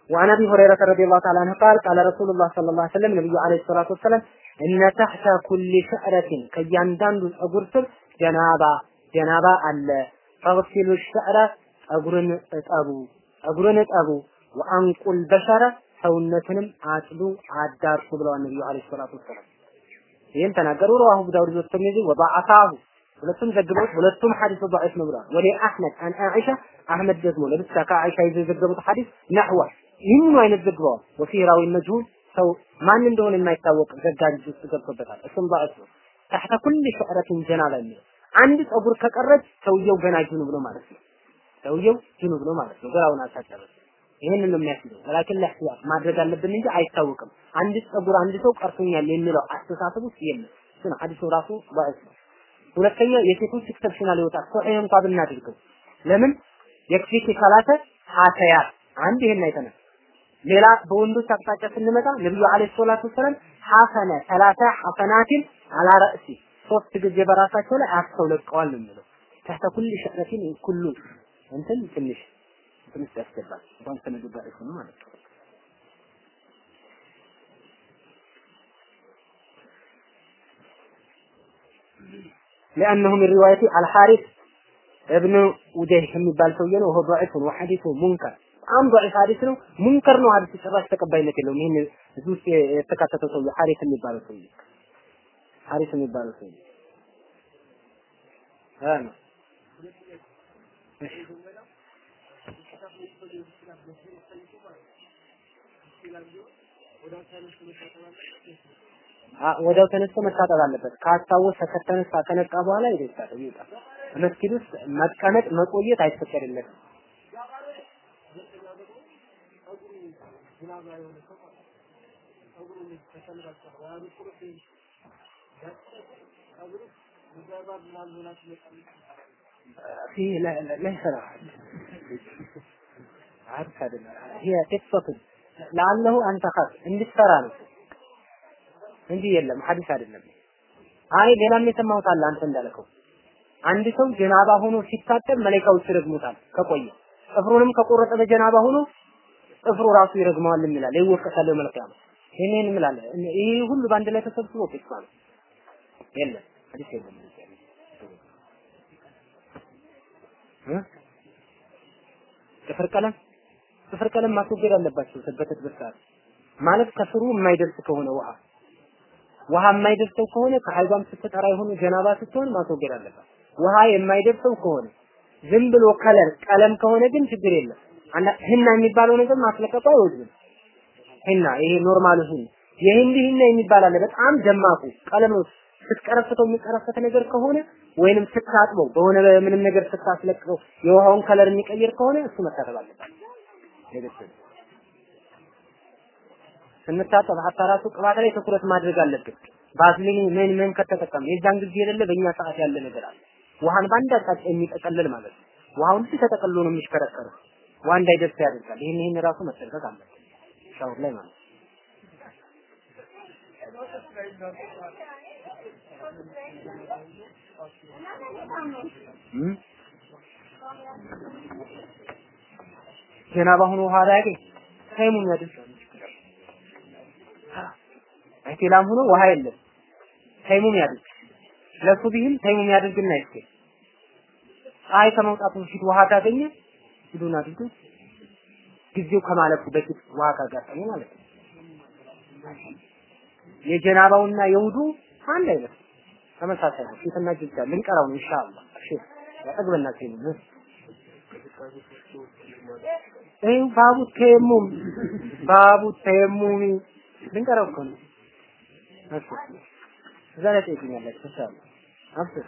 وعن ابي هريره رضي الله تعالى عنه قال قال رسول الله صلى الله عليه وسلم نبي عليه الصلاه والسلام ان تحت كل شعره ከእያንዳንዱ ጸጉር ስር ጀናባ ጀናባ አለ ፈግሲሉ ሸዕረ ጸጉርን እጠቡ ጸጉርን እጠቡ ወአንቁል በሸረ ሰውነትንም አጥሉ አዳርሱ ብለዋል ነብዩ አለይሂ ሰላቱ ወሰላም። ይህን ተናገሩ። ረዋሁ አቡ ዳውድ ወተርሚዚ ወዳዓፋሁ ሁለቱም ዘግበውት ሁለቱም ሐዲሱ ضعيف ነው ብለዋል። ወሊ አህመድ አን አኢሻ አህመድ ደግሞ ለብቻ ከአኢሻ ይዘው የዘገቡት ሐዲስ ነህዋ ይህንኑ አይነት ዘግበዋል። ወፊራዊ መጅሁል ሰው ማን እንደሆነ የማይታወቅ ዘጋጅ ውስጥ ገብቶበታል። እሱም ባዕት ታህተ ኩል ሸዕረትን ጀናባ የሚለው አንድ ጸጉር ከቀረች ሰውየው ገና ጅኑብ ነው ማለት ነው። ሰውየው ጅኑብ ነው ማለት ነው። ገላውን አልታጠበም። ይህንን ነው የሚያስይዘው። ወላኪን ለህቲያት ማድረግ አለብን እንጂ አይታወቅም። አንድ ጸጉር አንድ ሰው ቀርቶኛል የሚለው አስተሳሰብ ውስጥ የለም። እሱን ሐዲሱ ራሱ ባዕት ነው። የሴቶች ኤክሰፕሽናል ይወጣል። ሶሒህ እንኳ ብናደርገው ለምን የክፊክ ሰላተ ሀተያት አንድ ይሄን አይተናል። ሌላ በወንዶች አቅጣጫ ስንመጣ ነብዩ አለይሂ ሰላቱ ወሰለም ሐሰነ ሰላሳ ሐሰናቲን አላ ረእሲ ሶስት ጊዜ በራሳቸው ላይ አፍሰው ለቀዋል ነው የሚለው ተህተ ኩል ሸዕረቲን ኩሉ እንትን ትንሽ ትንሽ ያስገባል እንኳን ሰነዱ ዳኢፍ ነው ማለት ነው። لأنه من رواية الحارث ابن وديه የሚባል ሰውዬ ነው ወሆ ضعيف وحديثه منكر በጣም ضعيف ሐዲስ ነው ሙንከር ነው ሐዲስ ጭራሽ ተቀባይነት የለውም ይሄን እዚህ ውስጥ የተካተተው ሰውዬ ሐሪስ የሚባለው ሰውዬ ሐሪስ የሚባለው ሰውዬ አ ነው ወዲያው ተነስቶ መታጠብ አለበት። ካስታወሰ ከተነሳ ከነቃ በኋላ ይደርሳል ይወጣል። መስጊድ ውስጥ መቀመጥ መቆየት አይፈቀድለትም። في لا لا ليس له عارف هذا هي قصة لعله أن تخاف እንድትፈራ ነው እንጂ የለም ሐዲስ አይደለም። አይ ሌላም የሰማሁት አለ አንተ እንዳልከው አንድ ሰው ጀናባ ሆኖ ሲታጠብ መላእክቶች ይረግሙታል ከቆየ ጥፍሩንም ከቆረጠ በጀናባ ሆኖ ጥፍሩ ራሱ ይረግመዋል የሚላል ይወቀሳል መልካም ይሄንን ምላለ ይሄ ሁሉ በአንድ ላይ ተሰብስቦ ፊክስ ነው ሐዲስ የለም። ጥፍር ቀለም? ጥፍር ቀለም ማስወገድ አለባቸው በተትብር ሰዓት። ማለት ከስሩ የማይደርስ ከሆነ ውሃ ውሃ የማይደርሰው ከሆነ ከሀይድም ስትጠራም ሆነ ጀናባ ስትሆን ማስወገድ አለባት። ውሃ የማይደርሰው ከሆነ ዝም ብሎ color ቀለም ከሆነ ግን ችግር የለም። ህና የሚባለው ነገር ማስለቀቁ አይወጅብም። ህና ይሄ normal ህና የህንድ ህና የሚባል አለ። በጣም ደማቁ ቀለም ስትቀረፍተው የሚቀረፈት ነገር ከሆነ ወይንም ስታጥበው በሆነ ምንም ነገር ስታስለቅቀው የውሃውን color የሚቀይር ከሆነ እሱ መታጠብ አለበት። ስንታጠብ حتى ራሱ ቅባት ላይ ትኩረት ማድረግ አለብን። ቫዝሊን ምን ምን ከተጠቀም የዛን ጊዜ የሌለ በእኛ ሰዓት ያለ ነገር አለ። ውሃን በአንድ አቅጣጫ የሚጠቀልል ማለት ነው። ውሃውን ተጠቅልሎ ነው የሚሽከረከረው። ውሃ እንዳይደርስ ያደርጋል። ይህን ይህን ራሱ መጠንቀቅ አለብን። ሻወር ላይ ማለት ጀናባ ሆኖ ውሃ ላይ ያገኝ ተይሙም ያድርግ እህቲላም ሆኖ ውሃ የለም። ተይሙም ያድርግ ለሱብሂም ተይሙም ያድርግና ይስኪ ፀሐይ ከመውጣቱ በፊት ውሃ ካገኘ ሂዱን አድርጉ ጊዜው ከማለፉ በፊት ውሃ ካጋጠመ ማለት ነው። የጀናባውና የውዱ አንድ አይነት ተመሳሳይ ነው። ፊትና እጅ ብቻ ልንቀራው ነው ኢንሻአላህ ያጠግበና ተይሙም ይህ ባቡ ተየሙም ባቡ ተየሙሚ ልንቀረው እኮ ነው። እዛ ላይ ትጠይቁኛለች ኢንሻአላህ። አብሽር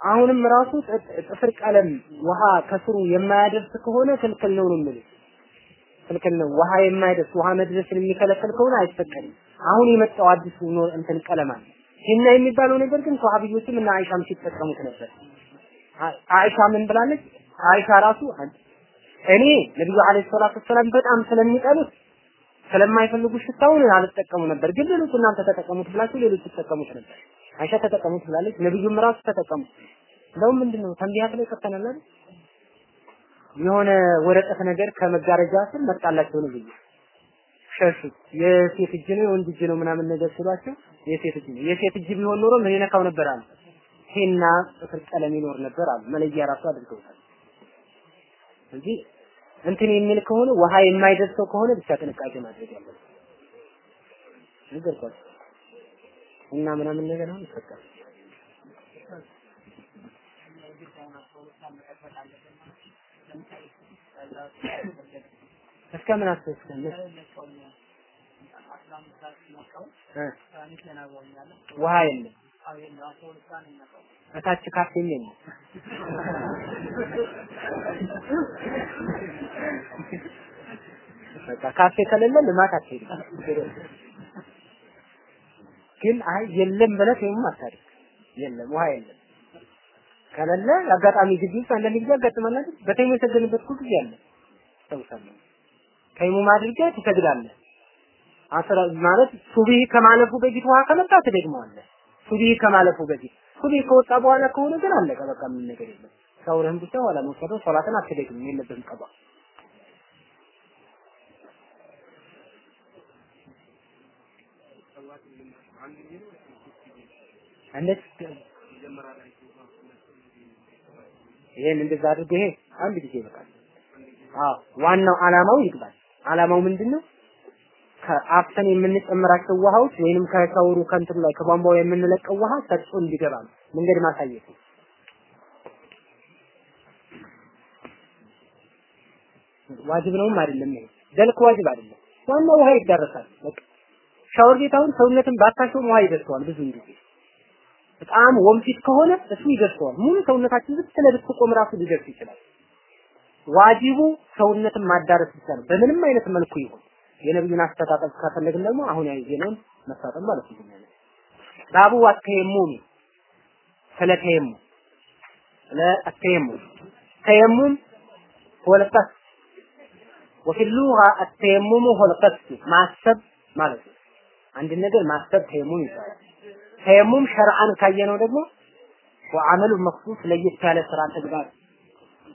አሁንም ራሱ ጥፍር ቀለም ውሃ ከስሩ የማያደርስ ከሆነ ክልክል ነው ነው የምልህ። ክልክል ነው። ውሃ የማይደርስ ውሃ መድረስን የሚከለክል ከሆነ አይፈቀድም። አሁን የመጣው አዲሱ እንትን ቀለም አለ። ሂና የሚባለው ነገር ግን ሰሃቢዎችም እና አይሻም ሲጠቀሙት ነበር። አይሻ ምን ብላለች? አይሻ ራሱ እኔ ነብዩ አለይሂ ሰላቱ ወሰላም በጣም ስለሚጠሉት ስለማይፈልጉ ሽታውን አልጠቀሙ ነበር፣ ግን ሌሎች እናንተ ተጠቀሙት ብላችሁ ሌሎች ተጠቀሙት ነበር። አይሻ ተጠቀሙት ብላለች፣ ነብዩም ራሱ ተጠቀሙት። እንደውም ምንድነው ተንቢያት ላይ ቀተናል የሆነ ወረቀት ነገር ከመጋረጃ ስር መጣላቸው ነብዩ ሸሹ። የሴት እጅ ነው የወንድ እጅ ነው ምናምን ነገር ሲሏቸው የሴት እጅ ነው። የሴት እጅ ቢሆን ኖሮ ምን ይነካው ነበር አሉ። ሄና ጥፍር ቀለም ይኖር ነበር አሉ። መለያ ራሱ አድርገውታል። እንጂ እንትን የሚል ከሆነ ውሃ የማይደርሰው ከሆነ ብቻ ጥንቃቄ ማድረግ ያለበት ነገርኳቸው እና ምናምን ነገር አሁን ይፈቀዳል። እስከ ምን አትወስደን ውሃ የለም እታች ካፌ የለም። በቃ ካፌ ከሌለ ልማት አትሄድም። ግን አይ የለም ብለህ ተይሙ አታድርግ። የለም ውሃ የለም ከሌለ አጋጣሚ ግቢ አንዳንድ ጊዜ ያጋጥማል አይደል? በተይሙ የሰገንበት ጊዜ አለ። ታውሳለህ። ተይሙም አድርገህ ትሰግዳለህ። አስራ ማለት ሱብሂ ከማለፉ በፊት ውሃ ከመጣ ትደግመዋለህ። ሱብሂ ከማለፉ በፊት ሱብሂ ከወጣ በኋላ ከሆነ ግን አለቀ። በቃ ምን ነገር የለም። ሻወርህን ብቻ ኋላ መውሰዱ ሶላትን አትደግም፣ የለብህም እንዴት ይሄን እንደዛ አድርጎ ይሄ አንድ ጊዜ ይበቃል። አዎ ዋናው አላማው ይግባል። አላማው ምንድነው? ከአፍተን የምንጨምራቸው ውሃዎች ወይንም ከሻወሩ ከንትን ላይ ከቧንቧው የምንለቀው ውሃ ሰጥቶ እንዲገባ መንገድ ማሳየት ነው። ዋጅብ ነውም አይደለም ይሄ ደልክ ዋጅብ አይደለም። ዋናው ውሃ ይዳረሳል። በቃ ሻወር ቤት ሰውነትን ባታሸውም ውሃ ይደርሰዋል ብዙ ጊዜ በጣም ወንፊት ከሆነ እሱ ይደርሰዋል። ሙሉ ሰውነታችን ዝም ብለህ ብትቆም ራሱ ሊደርስ ይችላል። ዋጂቡ ሰውነትን ማዳረስ ብቻ ነው። በምንም አይነት መልኩ ይሁን የነብዩን አስተጣጠብ ከፈለግን ደግሞ አሁን ያየነውን መታጠብ ማለት ነው። ባቡ አተየሙም ስለ ተየሙም ስለ አተየሙም ተየሙም ወለቀስ وفي اللغة التيمم هو القصد ማሰብ ማለት ነው። አንድ ነገር ማሰብ ተየሙም ይባላል። ተየሙም ሸርዓን ካየነው ደግሞ ወአመሉ መክሱስ ለየት ያለ ስራ ተግባር